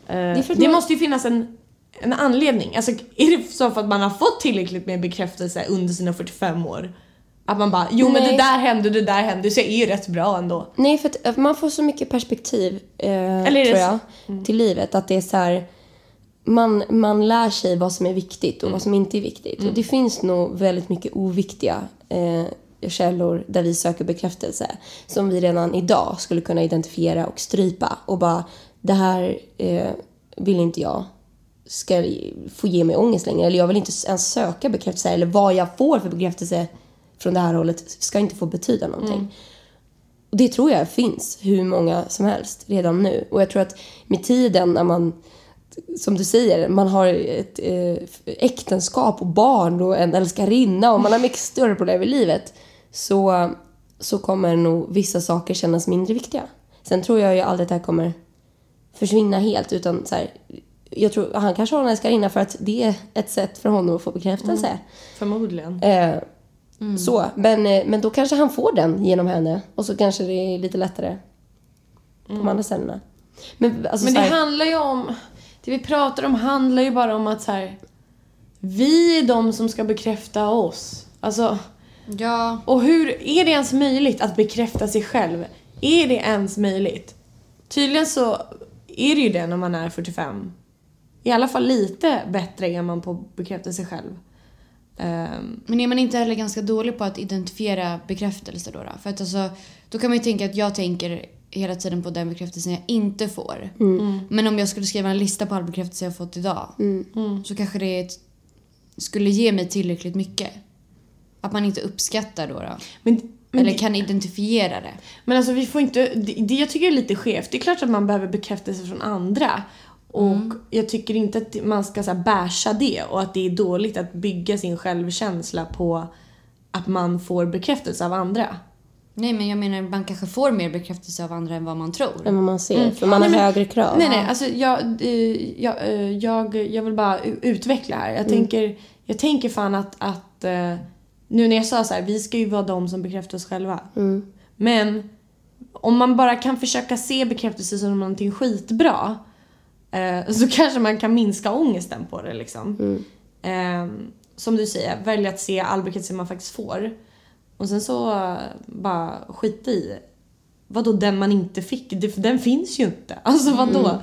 det man- måste ju finnas en, en anledning. Alltså är det så för att man har fått tillräckligt med bekräftelse under sina 45 år? Att man bara, jo men Nej. det där hände, det där hände, så jag är ju rätt bra ändå. Nej, för att man får så mycket perspektiv, eh, Eller tror jag, till livet. Att det är så här, man, man lär sig vad som är viktigt och vad som inte är viktigt. Och det finns nog väldigt mycket oviktiga eh, källor där vi söker bekräftelse. Som vi redan idag skulle kunna identifiera och strypa. Och bara, det här eh, vill inte jag ska få ge mig ångest längre. Eller jag vill inte ens söka bekräftelse. Eller vad jag får för bekräftelse från det här hållet ska inte få betyda någonting. Och det tror jag finns hur många som helst redan nu. Och jag tror att med tiden när man som du säger, man har ett eh, äktenskap och barn och en älskarinna och man har mycket större problem i livet så, så kommer nog vissa saker kännas mindre viktiga. Sen tror jag ju aldrig att det här kommer försvinna helt utan så här, jag tror, han kanske har en älskarinna för att det är ett sätt för honom att få bekräftelse. Förmodligen. Eh, Så, men, eh, men då kanske han får den genom henne och så kanske det är lite lättare på de andra ställena. Men, alltså, Men det här, handlar ju om... Det vi pratar om handlar ju bara om att så här, vi är de som ska bekräfta oss. Alltså, Ja. och hur är det ens möjligt att bekräfta sig själv? Är det ens möjligt? Tydligen så är det ju det när man är 45. I alla fall lite bättre är man på att bekräfta sig själv. Ehm, Men är man inte heller ganska dålig på att identifiera bekräftelse då? då? För att alltså, då kan man ju tänka att jag tänker hela tiden på den bekräftelsen jag inte får. Men om jag skulle skriva en lista på all bekräftelse jag fått idag så kanske det skulle ge mig tillräckligt mycket. Att man inte uppskattar då. då. men, men, Eller kan identifiera det. men alltså vi får inte... Det, det jag tycker är lite skevt. Det är klart att man behöver bekräftelse från andra. Och jag tycker inte att man ska så här basha det och att det är dåligt att bygga sin självkänsla på att man får bekräftelse av andra. Nej men jag menar man kanske får mer bekräftelse av andra än vad man tror. än vad man ser, för man har Nej, men- högre krav. Nej, nej, alltså jag, eh, jag, eh, jag, jag vill bara utveckla här. Jag, tänker, jag tänker fan att, att eh, nu när jag sa så här, vi ska ju vara de som bekräftar oss själva. Men om man bara kan försöka se bekräftelse som någonting skitbra eh, så kanske man kan minska ångesten på det liksom. Eh, som du säger, välja att se all bekräftelse man faktiskt får. Och sen så eh, bara skita i Vadå den man inte fick? Den finns ju inte. Alltså vadå?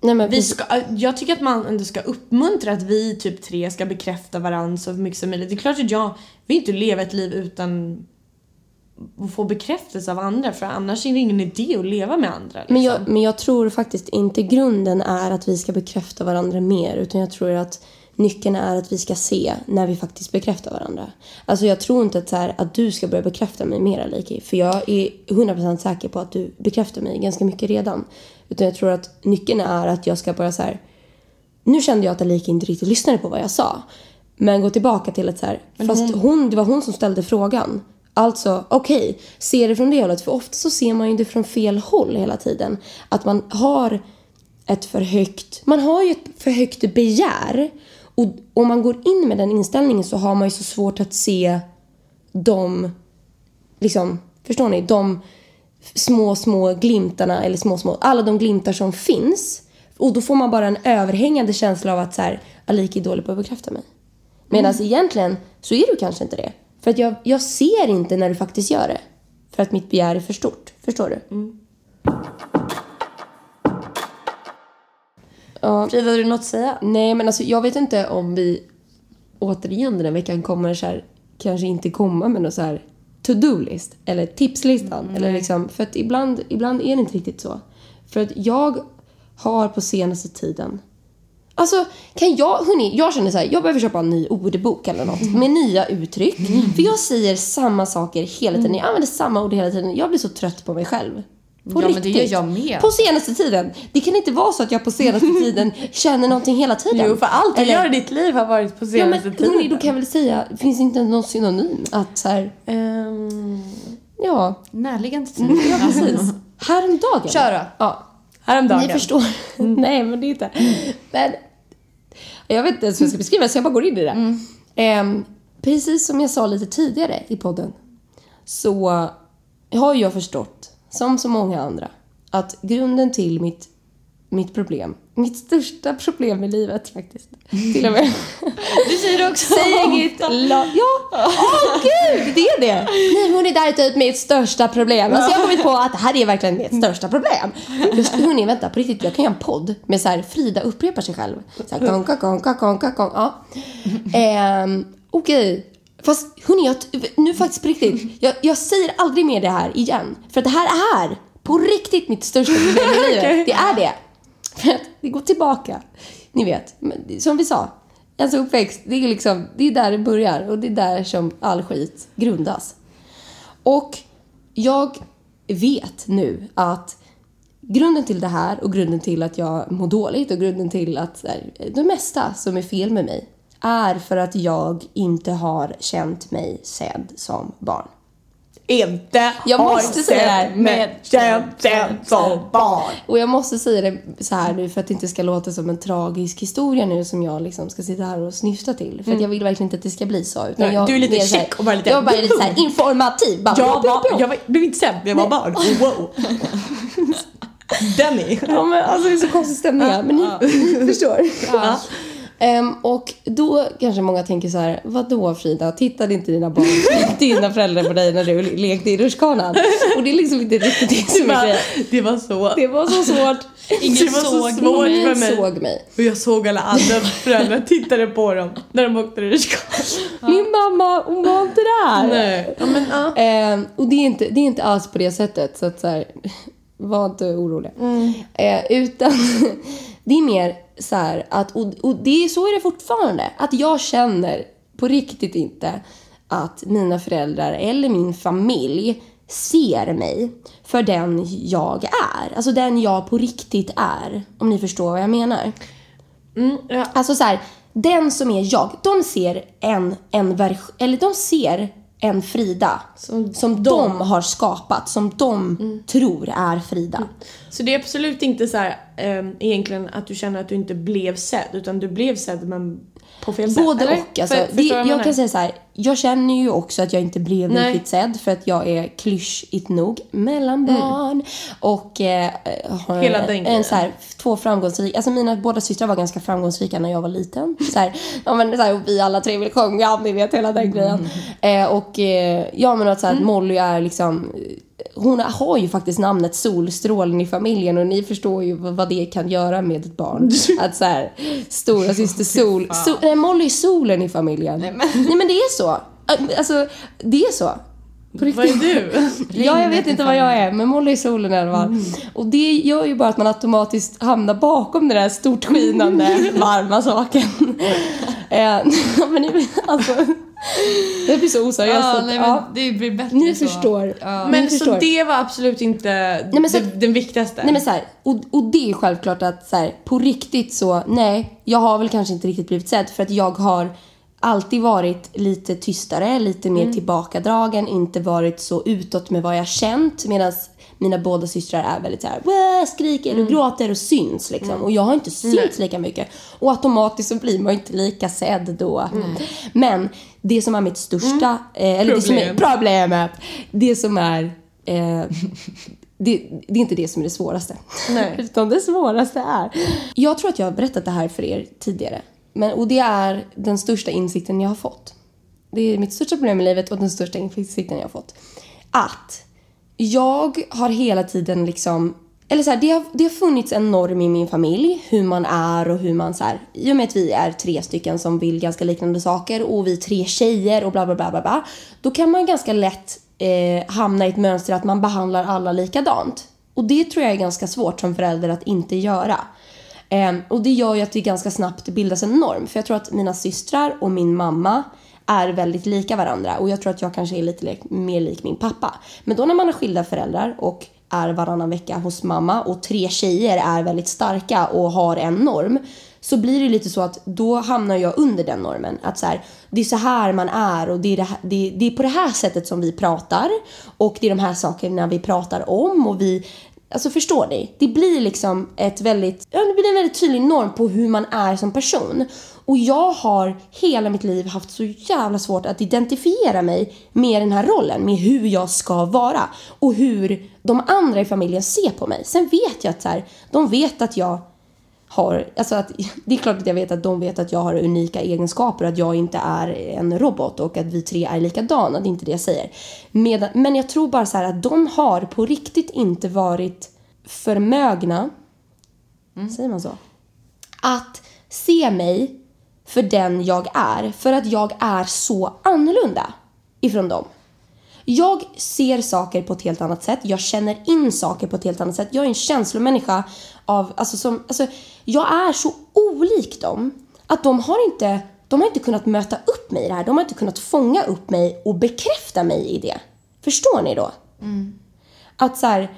nej, men Vi ska, jag tycker att man ändå ska uppmuntra att vi typ tre ska bekräfta varandra så mycket som möjligt. Det är klart att jag vill inte leva ett liv utan att få bekräftelse av andra för annars är det ingen idé att leva med andra. Liksom. Men jag, men jag tror faktiskt inte grunden är att vi ska bekräfta varandra mer utan jag tror att nyckeln är att vi ska se när vi faktiskt bekräftar varandra. Alltså jag tror inte att, så här, att du ska börja bekräfta mig mer Aliki för jag är 100% säker på att du bekräftar mig ganska mycket redan. Utan jag tror att nyckeln är att jag ska bara så här. Nu kände jag att Aliki inte riktigt lyssnade på vad jag sa. Men gå tillbaka till att så här, fast hon... det var hon som ställde frågan. Alltså, okej, se det från det hållet. För ofta så ser man ju det från fel håll hela tiden. Att man har ett för högt, man har ju ett för högt begär. Och om man går in med den inställningen så har man ju så svårt att se de, liksom, förstår ni? De små, små glimtarna, eller små, små, alla de glimtar som finns. Och då får man bara en överhängande känsla av att så här, Aliki är dålig på att bekräfta mig. Medan egentligen så är du kanske inte det. För att jag, jag ser inte när du faktiskt gör det. För att mitt begär är för stort. Förstår du? Ja, Frida, har du något att säga? nej men alltså jag vet inte om vi återigen den här veckan kommer så här, kanske inte komma med någon så här to-do-list eller tipslistan. Eller liksom, för att ibland, ibland är det inte riktigt så. För att jag har på senaste tiden Alltså, kan jag, hörni, jag känner så här, jag behöver köpa en ny ordbok eller något med nya uttryck. För jag säger samma saker hela tiden, jag använder samma ord hela tiden. Jag blir så trött på mig själv. På Ja, men det gör riktigt. jag med. På senaste tiden. Det kan inte vara så att jag på senaste tiden känner någonting hela tiden. Jo, för allt du Eller- gör i ditt liv har varit på Ja men senaste tiden. hörni, då kan jag väl säga, finns det inte någon synonym? Att så här, Ehm, ja, Närliggande tid. ja precis. Häromdagen. Kör då. Ja, häromdagen. ni förstår. Nej, men det är inte. Men jag vet inte ens hur jag ska beskriva så jag bara går in i det. Ehm, precis som jag sa lite tidigare i podden så har jag förstått, som så många andra, att grunden till mitt, mitt problem, mitt största problem i livet faktiskt, till och med. Du säger det också. Säg inget la- Ja! Åh gud, det är det! Nej här är typ mitt största problem. Alltså jag har kommit på att det här är verkligen mitt största problem. Just, hörni, vänta på riktigt, jag kan göra en podd med så här Frida upprepar sig själv. Så här, konka, konka, konka, konka. Ja. Ehm, Okej. Fast hörni, jag, nu faktiskt på riktigt. Jag, jag säger aldrig mer det här igen. För att det här är på riktigt mitt största problem i livet. Det är det. För att det går tillbaka. Ni vet, men som vi sa. Ens uppväxt, det är liksom, det är där det börjar och det är där som all skit grundas. Och jag vet nu att grunden till det här och grunden till att jag mår dåligt och grunden till att här, det mesta som är fel med mig är för att jag inte har känt mig sedd som barn. Inte Jag har måste säga det känt känt som barn. Och jag måste säga det så här nu för att det inte ska låta som en tragisk historia nu som jag liksom ska sitta här och snyfta till. För att jag vill verkligen inte att det ska bli så. Utan Nej, jag, du är lite check och bara lite- Jag var bara lite så här informativ. Bara, Jag, var, jag var, blev inte när jag var barn. Wow. Denny. Ja men alltså det är så konstig stämning här, men ni, ni förstår. Ja. Ehm, och då kanske många tänker så här, vadå Frida, tittade inte dina barn, dina föräldrar på dig när du lekte i rutschkanan? Och det är liksom inte riktigt det som är grejen. det var så. Det var så svårt. det var så svårt för Ingen mig. såg mig. Och jag såg alla andra föräldrar tittade på dem när de åkte rutschkana. Min mamma, hon var inte där. Nej. Ja, men, ja. Ehm, och det är, inte, det är inte alls på det sättet, så att så här, var inte orolig. Eh, utan det är mer så här att, och, och det är, så är det fortfarande, att jag känner på riktigt inte att mina föräldrar eller min familj ser mig för den jag är. Alltså den jag på riktigt är, om ni förstår vad jag menar. Mm, ja. Alltså så här, den som är jag, de ser en, en version, eller de ser en Frida Som som, de. har skapat, som de tror är Frida. Så det är absolut inte så här egentligen att du känner att du inte blev sedd utan du blev sedd men på fel sätt. Både och. Alltså, För- det, jag menar? kan säga så här, jag känner ju också att jag inte blev Nej. riktigt sedd för att jag är klyschigt nog mellan barn och eh, har Mm. Hela grejen. en så här, två framgångsrika, alltså mina båda systrar var ganska framgångsrika när jag var liten. Så här, ja, men så här, vi alla tre vill sjunga, ni vet hela den grejen. Eh, och eh, ja men att så här, Mm. Molly är liksom hon har ju faktiskt namnet Solstrålen i familjen och ni förstår ju vad det kan göra med ett barn. Att så här, stora syster Sol, sol nej, Molly är solen i familjen. Nej men, det är så. Alltså, det är så. Vad är du? Ja, jag vet inte vad jag är, men Molly är solen i alla fall. Mm. Och det gör ju bara att man automatiskt hamnar bakom den där stort skinande, varma saken. eh, men alltså, det blir så oseriöst. Ja, nej, ja. det blir bättre Ni så. förstår. Ja. Men Ni så förstår. det var absolut inte men så- det, den viktigaste? Nej men så här, och, och det är självklart att så här, på riktigt så, nej, jag har väl kanske inte riktigt blivit sedd för att jag har alltid varit lite tystare, lite mer tillbakadragen, inte varit så utåt med vad jag känt medan mina båda systrar är väldigt så här, "Wah", skriker och gråter och syns liksom. Och jag har inte synts lika mycket. Och automatiskt så blir man ju inte lika sedd då. Men det som är mitt största, eh, eller det som är Problem. problemet, det som är eh, det, det är inte det som är det svåraste. Nej. Utan det svåraste är... Jag tror att jag har berättat det här för er tidigare. Men, och det är den största insikten jag har fått. Det är mitt största problem i livet och den största insikten jag har fått. Att jag har hela tiden liksom... Eller så här, det, har, det har funnits en norm i min familj, hur man är och hur man så här, I och med att vi är tre stycken som vill ganska liknande saker och vi är tre tjejer och bla bla bla bla bla. Då kan man ganska lätt eh, hamna i ett mönster att man behandlar alla likadant. Och det tror jag är ganska svårt som förälder att inte göra. Ehm, och det gör ju att det ganska snabbt bildas en norm. För jag tror att mina systrar och min mamma är väldigt lika varandra. Och jag tror att jag kanske är lite lik, mer lik min pappa. Men då när man har skilda föräldrar och är varannan vecka hos mamma och tre tjejer är väldigt starka och har en norm. Så blir det lite så att då hamnar jag under den normen. Att så här, det är så här man är och det är, det, här, det, det är på det här sättet som vi pratar. Och det är de här sakerna vi pratar om och vi Alltså förstår ni? Det blir liksom ett väldigt, ja, det blir en väldigt tydlig norm på hur man är som person. Och jag har hela mitt liv haft så jävla svårt att identifiera mig med den här rollen, med hur jag ska vara och hur de andra i familjen ser på mig. Sen vet jag att så här, de vet att jag har, alltså att, det är klart att jag vet att de vet att jag har unika egenskaper, att jag inte är en robot och att vi tre är likadana, det är inte det jag säger. Medan, men jag tror bara så här att de har på riktigt inte varit förmögna, säger man så? Att se mig för den jag är, för att jag är så annorlunda ifrån dem. Jag ser saker på ett helt annat sätt. Jag känner in saker på ett helt annat sätt. Jag är en känslomänniska av, alltså som, alltså, jag är så olik dem att de har inte, de har inte kunnat möta upp mig i det här. De har inte kunnat fånga upp mig och bekräfta mig i det. Förstår ni då? Att så här,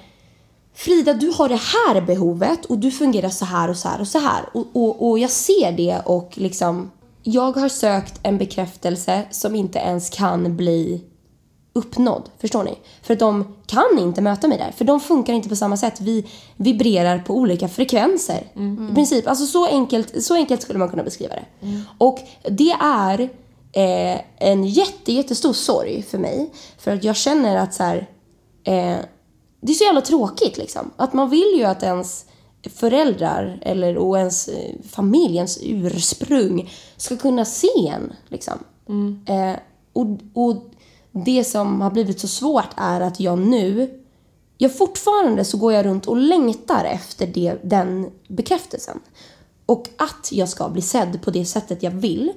Frida, du har det här behovet och du fungerar så här och så här och så här. Och, och, och jag ser det och liksom... Jag har sökt en bekräftelse som inte ens kan bli uppnådd. Förstår ni? För att de kan inte möta mig där. För de funkar inte på samma sätt. Vi vibrerar på olika frekvenser. I princip. Alltså så enkelt, så enkelt skulle man kunna beskriva det. Och det är eh, en jätte, jättestor sorg för mig. För att jag känner att så här, eh, det är så jävla tråkigt liksom. Att man vill ju att ens föräldrar eller och ens eh, familj, ens ursprung ska kunna se en. Liksom. Eh, och, och det som har blivit så svårt är att jag nu, jag fortfarande så går jag runt och längtar efter det, den bekräftelsen. Och att jag ska bli sedd på det sättet jag vill.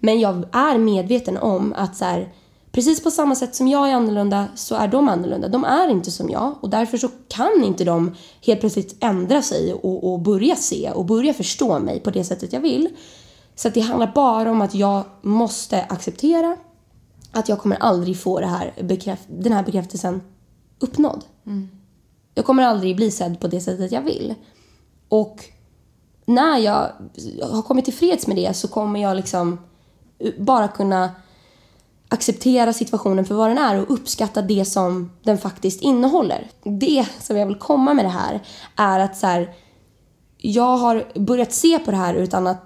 Men jag är medveten om att så här, precis på samma sätt som jag är annorlunda så är de annorlunda. De är inte som jag och därför så kan inte de helt plötsligt ändra sig och, och börja se och börja förstå mig på det sättet jag vill. Så att det handlar bara om att jag måste acceptera att jag kommer aldrig få det här bekräft- den här bekräftelsen uppnådd. Jag kommer aldrig bli sedd på det sättet jag vill. Och när jag har kommit till freds med det så kommer jag liksom bara kunna acceptera situationen för vad den är och uppskatta det som den faktiskt innehåller. Det som jag vill komma med det här är att så här, jag har börjat se på det här ur ett annat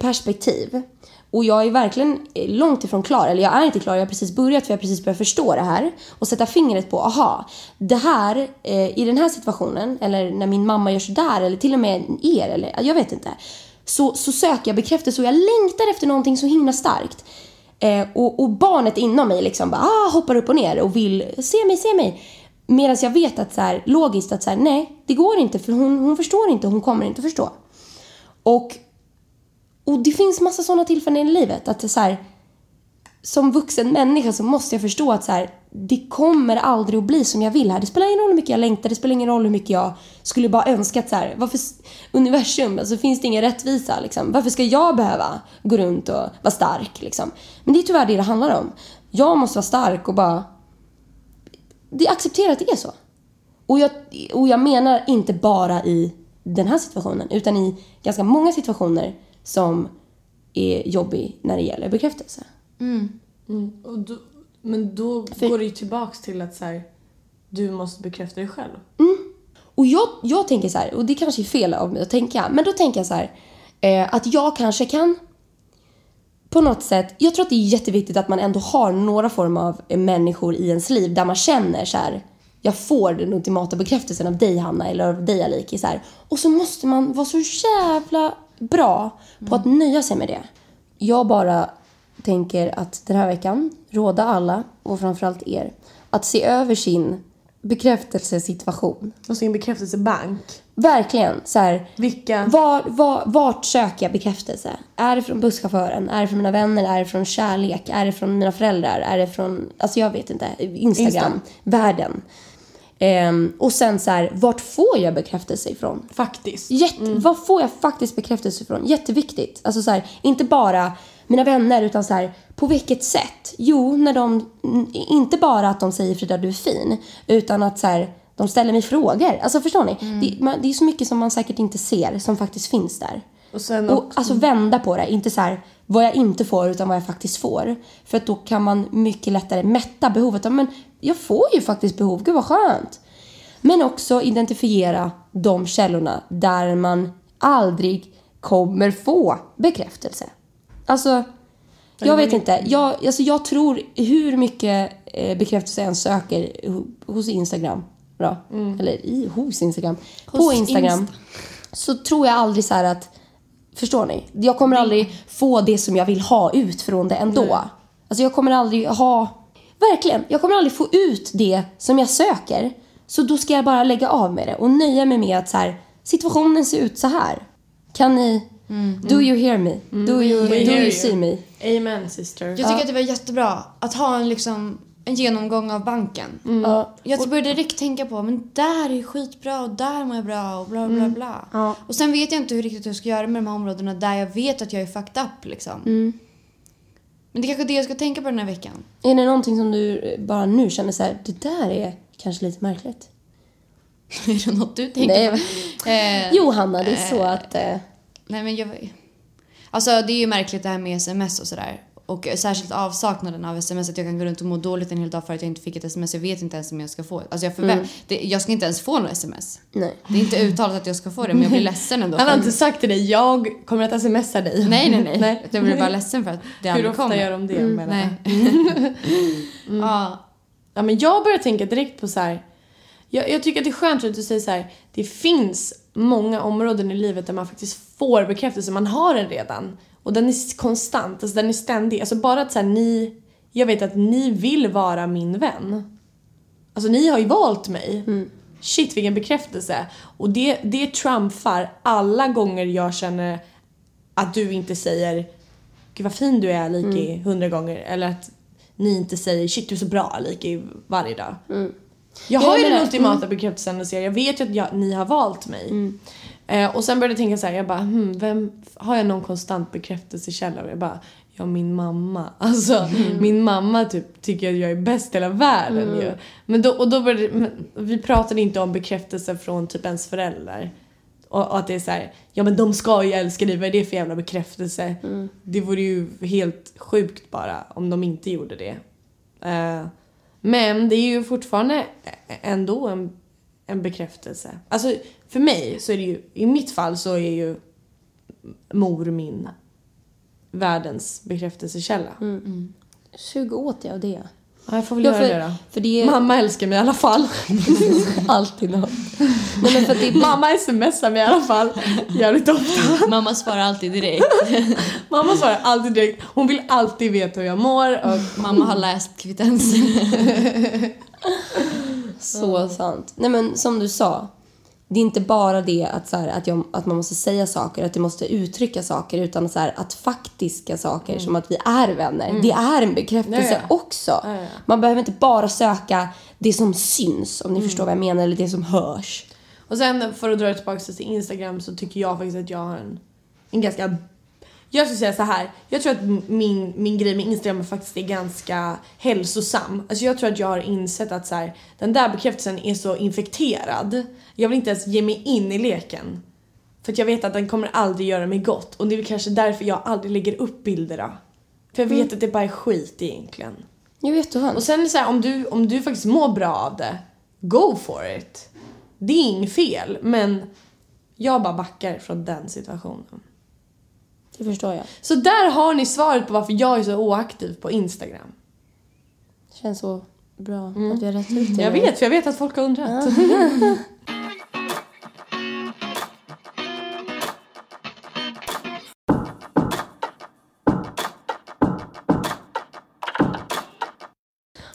perspektiv. Och jag är verkligen eh, långt ifrån klar, eller jag är inte klar, jag har precis börjat för jag har precis börjat förstå det här och sätta fingret på, aha, det här, eh, i den här situationen, eller när min mamma gör sådär, eller till och med er, eller jag vet inte, så, så söker jag bekräftelse och jag längtar efter någonting så himla starkt. Eh, och, och barnet inom mig liksom bara, ah, hoppar upp och ner och vill se mig, se mig. Medan jag vet att så här, logiskt att så här, nej, det går inte för hon, hon förstår inte, hon kommer inte förstå. Och och det finns massa sådana tillfällen i livet att det så här, som vuxen människa så måste jag förstå att så här, det kommer aldrig att bli som jag vill här. Det spelar ingen roll hur mycket jag längtar, det spelar ingen roll hur mycket jag skulle bara önska att så här, varför universum, alltså finns det ingen rättvisa liksom? Varför ska jag behöva gå runt och vara stark liksom? Men det är tyvärr det det handlar om. Jag måste vara stark och bara det accepterar att det är så. Och jag, och jag menar inte bara i den här situationen utan i ganska många situationer som är jobbig när det gäller bekräftelse. Och då, men då går det ju tillbaks till att så här, du måste bekräfta dig själv. Och jag, jag tänker så här, och det kanske är fel av mig att tänka, men då tänker jag så här, eh, att jag kanske kan på något sätt, jag tror att det är jätteviktigt att man ändå har några former av människor i ens liv där man känner så här, jag får den ultimata bekräftelsen av dig Hanna eller av dig Aliki så här. Och så måste man vara så jävla bra på att nöja sig med det. Jag bara tänker att den här veckan råda alla, och framförallt er, att se över sin bekräftelsesituation. Och sin bekräftelsebank. Verkligen. Så här, Vilka? var, var, vart söker jag bekräftelse? Är det från busschauffören? Är det från mina vänner? Är det från kärlek? Är det från mina föräldrar? Är det från, alltså jag vet inte, Instagram, Insta. världen. Ehm, och sen så här, vart får jag bekräftelse ifrån? Faktiskt. Jätte, Vad får jag faktiskt bekräftelse ifrån? Jätteviktigt. Alltså så här, inte bara mina vänner utan så här, på vilket sätt? Jo, när de, inte bara att de säger Frida du är fin, utan att så här, de ställer mig frågor. Alltså förstår ni? Det, man, det är så mycket som man säkert inte ser som faktiskt finns där. Och sen Och också, alltså vända på det, inte så här vad jag inte får utan vad jag faktiskt får. För att då kan man mycket lättare mätta behovet. Men jag får ju faktiskt behov, gud vad skönt. Men också identifiera de källorna där man aldrig kommer få bekräftelse. Alltså, jag vet inte. Jag, alltså jag tror hur mycket eh, bekräftelse jag än söker ho- hos Instagram, då, eller i, hos Instagram, på Hos Instagram, Insta. så tror jag aldrig så här att, förstår ni? Jag kommer aldrig få det som jag vill ha ut från det ändå. Alltså jag kommer aldrig ha, verkligen, jag kommer aldrig få ut det som jag söker. Så då ska jag bara lägga av med det och nöja mig med att så här, situationen ser ut så här. Kan ni, do you hear me? Do you, do you see me? Amen sister. Jag tycker att det var jättebra att ha en, liksom, en genomgång av banken. Ja. Jag började direkt tänka på men där är skitbra och där mår jag bra och bla bla bla. Ja. Och sen vet jag inte hur riktigt jag ska göra med de här områdena där jag vet att jag är fucked up liksom. Men det är kanske det jag ska tänka på den här veckan. Är det någonting som du bara nu känner så här, det där är kanske lite märkligt? är det något du tänker Nej, på? Eh, Jo, Hanna, det är så att... Eh, Nej men jag... Alltså det är ju märkligt det här med sms och sådär. Och särskilt avsaknaden av sms, att jag kan gå runt och må dåligt en hel dag för att jag inte fick ett sms. Jag vet inte ens om jag ska få Alltså jag, förvä- det, jag ska inte ens få något sms. nej. Det är inte uttalat att jag ska få det men jag blir ledsen ändå. Han har inte sagt till dig, jag kommer att smsa dig. Nej nej nej. Nej. Jag blir bara ledsen för att det Hur aldrig ofta kommer. gör de det menar Nej. jag? Ja. Ja, men jag börjar tänka direkt på så här. Jag, jag tycker att det är skönt att du säger så här. Det finns många områden i livet där man faktiskt får bekräftelse. Man har den redan. Och den är konstant, alltså den är ständig. Alltså bara att så här, ni... Jag vet att ni vill vara min vän. Alltså ni har ju valt mig. Shit vilken bekräftelse. Och det, det trumfar alla gånger jag känner att du inte säger Gud vad fin du är lik i hundra gånger. Eller att ni inte säger shit du är så bra lik i varje dag. Jag Ja, har jag ju den ultimata bekräftelsen och säger jag vet ju att jag, ni har valt mig. Eh, och sen började jag tänka så här, jag bara hmm, vem, har jag någon konstant bekräftelsekälla? Och jag bara, ja min mamma. Alltså min mamma typ tycker att jag är bäst i hela världen ju. Men då, och då började, vi pratade inte om bekräftelse från typ ens föräldrar. Och, och att det är så här, ja men de ska ju älska dig, vad är det för jävla bekräftelse? Det vore ju helt sjukt bara om de inte gjorde det. Eh, men det är ju fortfarande ändå en, en bekräftelse. Alltså för mig så är det ju, i mitt fall så är ju mor min världens bekräftelsekälla. Sug åt dig av det. Ja, jag får väl Ja, göra för, det då. för det är Mamma älskar mig i alla fall. alltid något. Nej, men för det blir... Mamma smsar mig i alla fall jävligt ofta. Mamma svarar alltid direkt. Mamma svarar alltid direkt. Hon vill alltid veta hur jag mår och Mamma har läst kvittensen. Så sant. Nej men som du sa. Det är inte bara det att, så här, att, jag, att man måste säga saker, att du måste uttrycka saker utan så här, att faktiska saker som att vi är vänner, det är en bekräftelse Ja, ja. också. Ja. Man behöver inte bara söka det som syns, om ni förstår vad jag menar, eller det som hörs. Och sen för att dra tillbaka till Instagram så tycker jag faktiskt att jag har en, en ganska... Jag skulle säga så här. Jag tror att min, min grej med Instagram faktiskt är ganska hälsosam. Alltså jag tror att jag har insett att så här, den där bekräftelsen är så infekterad. Jag vill inte ens ge mig in i leken. För att jag vet att den kommer aldrig göra mig gott. Och det är väl kanske därför jag aldrig lägger upp bilder då. För jag vet att det bara är skit egentligen. Jag vet du Och sen är det så här, om du, om du faktiskt mår bra av det, go for it. Det är inget fel, men jag bara backar från den situationen. Det förstår jag. Så där har ni svaret på varför jag är så oaktiv på Instagram. Det känns så bra att vi har rätt ut det. Jag vet, för jag vet att folk har undrat.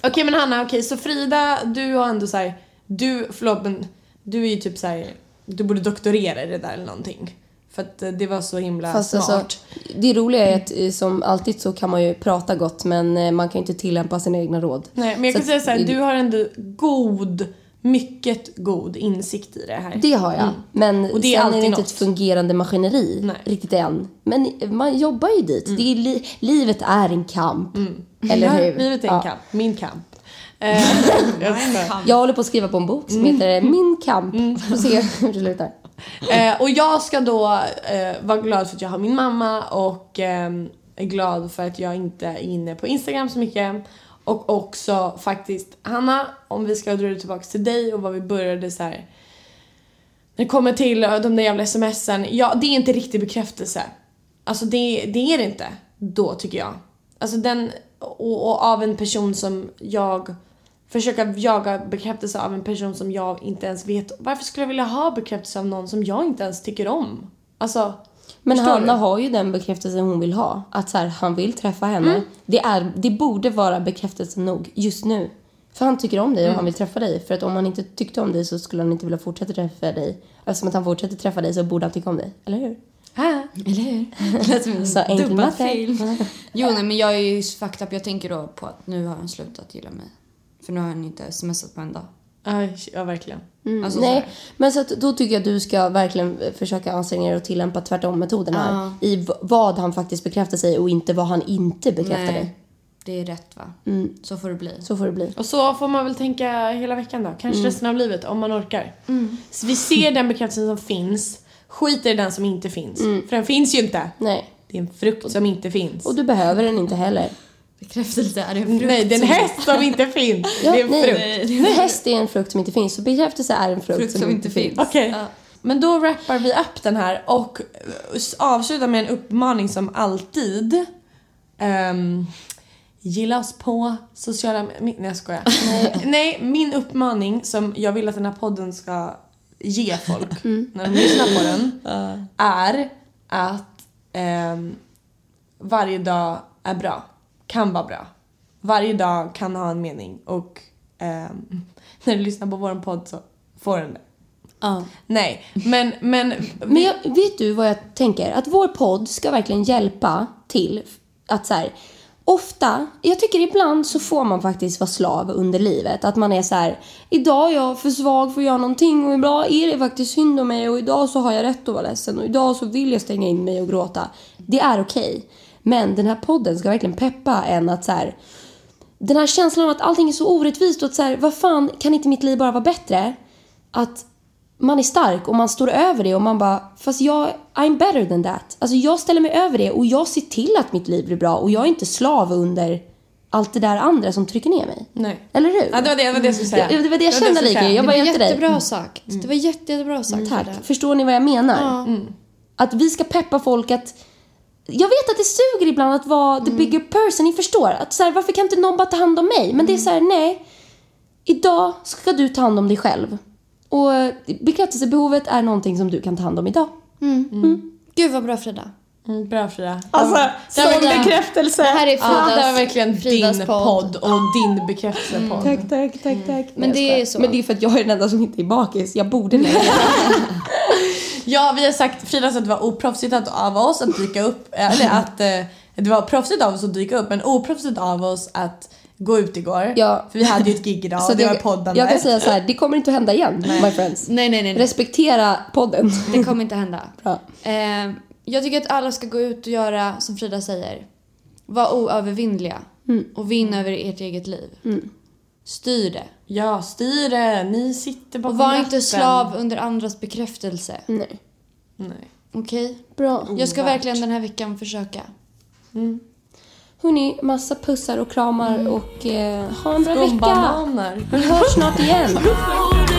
Okej men Hanna, okej så Frida, du har ändå så här, du, förlåt men du är ju typ så här, du borde doktorera i det där eller någonting. För att eh, det var så himla Fast smart. alltså, det roliga är att eh, som alltid så kan man ju prata gott men eh, man kan ju inte tillämpa sina egna råd. Nej, men jag Så kan säga att så här, du har ändå god, mycket god insikt i det här. Det har jag. Men Mm. Och det är sen är det inte något. ett fungerande maskineri Nej. riktigt än. Men man jobbar ju dit. Det är li- livet är en kamp. Eller Ja, hur? Livet är en Ja. kamp. Min kamp. Jag håller på att skriva på en bok som heter Min kamp. Får se hur det slutar eh, och jag ska då eh, vara glad för att jag har min mamma och eh, är glad för att jag inte är inne på Instagram så mycket. Och också faktiskt, Hanna, om vi ska dra det tillbaka till dig och vad vi började så här. När det kommer till de där jävla smsen, ja det är inte riktig bekräftelse. Alltså det, det är det inte då tycker jag. Alltså den, och, och av en person som jag försöka jaga bekräftelse av en person som jag inte ens vet. Varför skulle jag vilja ha bekräftelse av någon som jag inte ens tycker om? Alltså, Men Hanna du? har ju den bekräftelse hon vill ha. Att så här, han vill träffa henne. Mm. Det, är, det borde vara bekräftelse nog just nu. För han tycker om dig Mm. och han vill träffa dig. För att om han inte tyckte om dig så skulle han inte vilja fortsätta träffa dig. Eftersom att han fortsätter träffa dig så borde han tycka om dig. Eller hur? Äh. Eller hur? Det Så enkel matte. Jo, nej, men jag är ju fucked up. Jag tänker då på att nu har han slutat gilla mig. För nu har han inte smsat på en dag. Aj, Ja, verkligen. Alltså, Nej, men så att då tycker jag att du ska verkligen försöka anstränga dig och tillämpa tvärtom-metoden här. I v- vad han faktiskt bekräftar sig och inte vad han inte bekräftar dig. det är rätt va? Så får det bli. Så får det bli. Och så får man väl tänka hela veckan då. Kanske resten av livet om man orkar. Så vi ser den bekräftelsen som finns. Skiter i den som inte finns. För den finns ju inte. Nej. Det är en frukt som inte finns. Och du behöver den inte heller. Bekräftelse är en frukt. Nej, det är en som- häst som inte finns. Ja, det är en nej. frukt. Men häst är en frukt som inte finns, så bekräftelse är en frukt, Frukt som inte finns. Okej. Ja. Men då wrappar vi upp den här och eh, avslutar med en uppmaning som alltid. Um, gilla oss på sociala medier. Nej jag skojar. Nej. Nej, min uppmaning som jag vill att den här podden ska ge folk när de lyssnar på den är att ehm, varje dag är bra. Kan vara bra. Varje dag kan ha en mening och ehm, när du lyssnar på vår podd så får den det. Ja. Nej, men... men, Men jag, vet du vad jag tänker? Att vår podd ska verkligen hjälpa till att så här, ofta, jag tycker ibland så får man faktiskt vara slav under livet. Att man är så här, idag är jag för svag för att göra någonting och ibland är det faktiskt synd om mig och idag så har jag rätt att vara ledsen och idag så vill jag stänga in mig och gråta. Det är okej. Men den här podden ska verkligen peppa en att så här, den här känslan av att allting är så orättvist och att så här, vad fan, kan inte mitt liv bara vara bättre? Att man är stark och man står över det och man bara, fast jag, I'm better than that. Alltså jag ställer mig över det och jag ser till att mitt liv blir bra och jag är inte slav under allt det där andra som trycker ner mig. nej. Eller hur? Ja, det var det, det, var det jag skulle säga. Ja, det var det jag skulle kände lite. Jag Det bara var hjälpte dig. jättebra sagt. Det var jätte, jättebra sagt. Tack. Frida. Förstår ni vad jag menar? Att vi ska peppa folk att... Jag vet att det suger ibland att vara the bigger person, ni förstår. Att så här, varför kan inte någon bara ta hand om mig? Men det är så här, nej. Idag ska du ta hand om dig själv. Och eh, bekräftelsebehovet är någonting som du kan ta hand om idag. Gud vad bra Frida. Mm, bra Frida. Alltså, det var Frida. bekräftelse. Det här är ja, det var Fridas- verkligen Fridas din podd. podd. och din bekräftelsepodd. Tack, tack, tack, tack. Men det är så. Men det är för att jag är den enda som inte är bakis. Jag borde lägga Ja, vi har sagt, Frida att det var oproffsigt att- av oss att dyka upp, eller att eh, det var proffsigt av oss att dyka upp men oproffsigt av oss att gå ut igår. Ja. För vi hade ju ett gig idag Så och det var jag, poddande. jag kan säga så här, det kommer inte att hända igen, my friends. Nej, nej, nej. nej. Respektera podden. Det kommer inte hända. Bra. Eh, jag tycker att alla ska gå ut och göra som Frida säger. Var oövervinnliga. Och vinn över ert eget liv. Styr det. Ja, styr det. Ni sitter bakom Och var inte slav under andras bekräftelse. Nej. Nej. Okej? Bra. Jag ska Ovärt. verkligen den här veckan försöka. Hörni, massa pussar och kramar och eh, ha en bra vecka. Skumbananer. Vi hörs snart igen.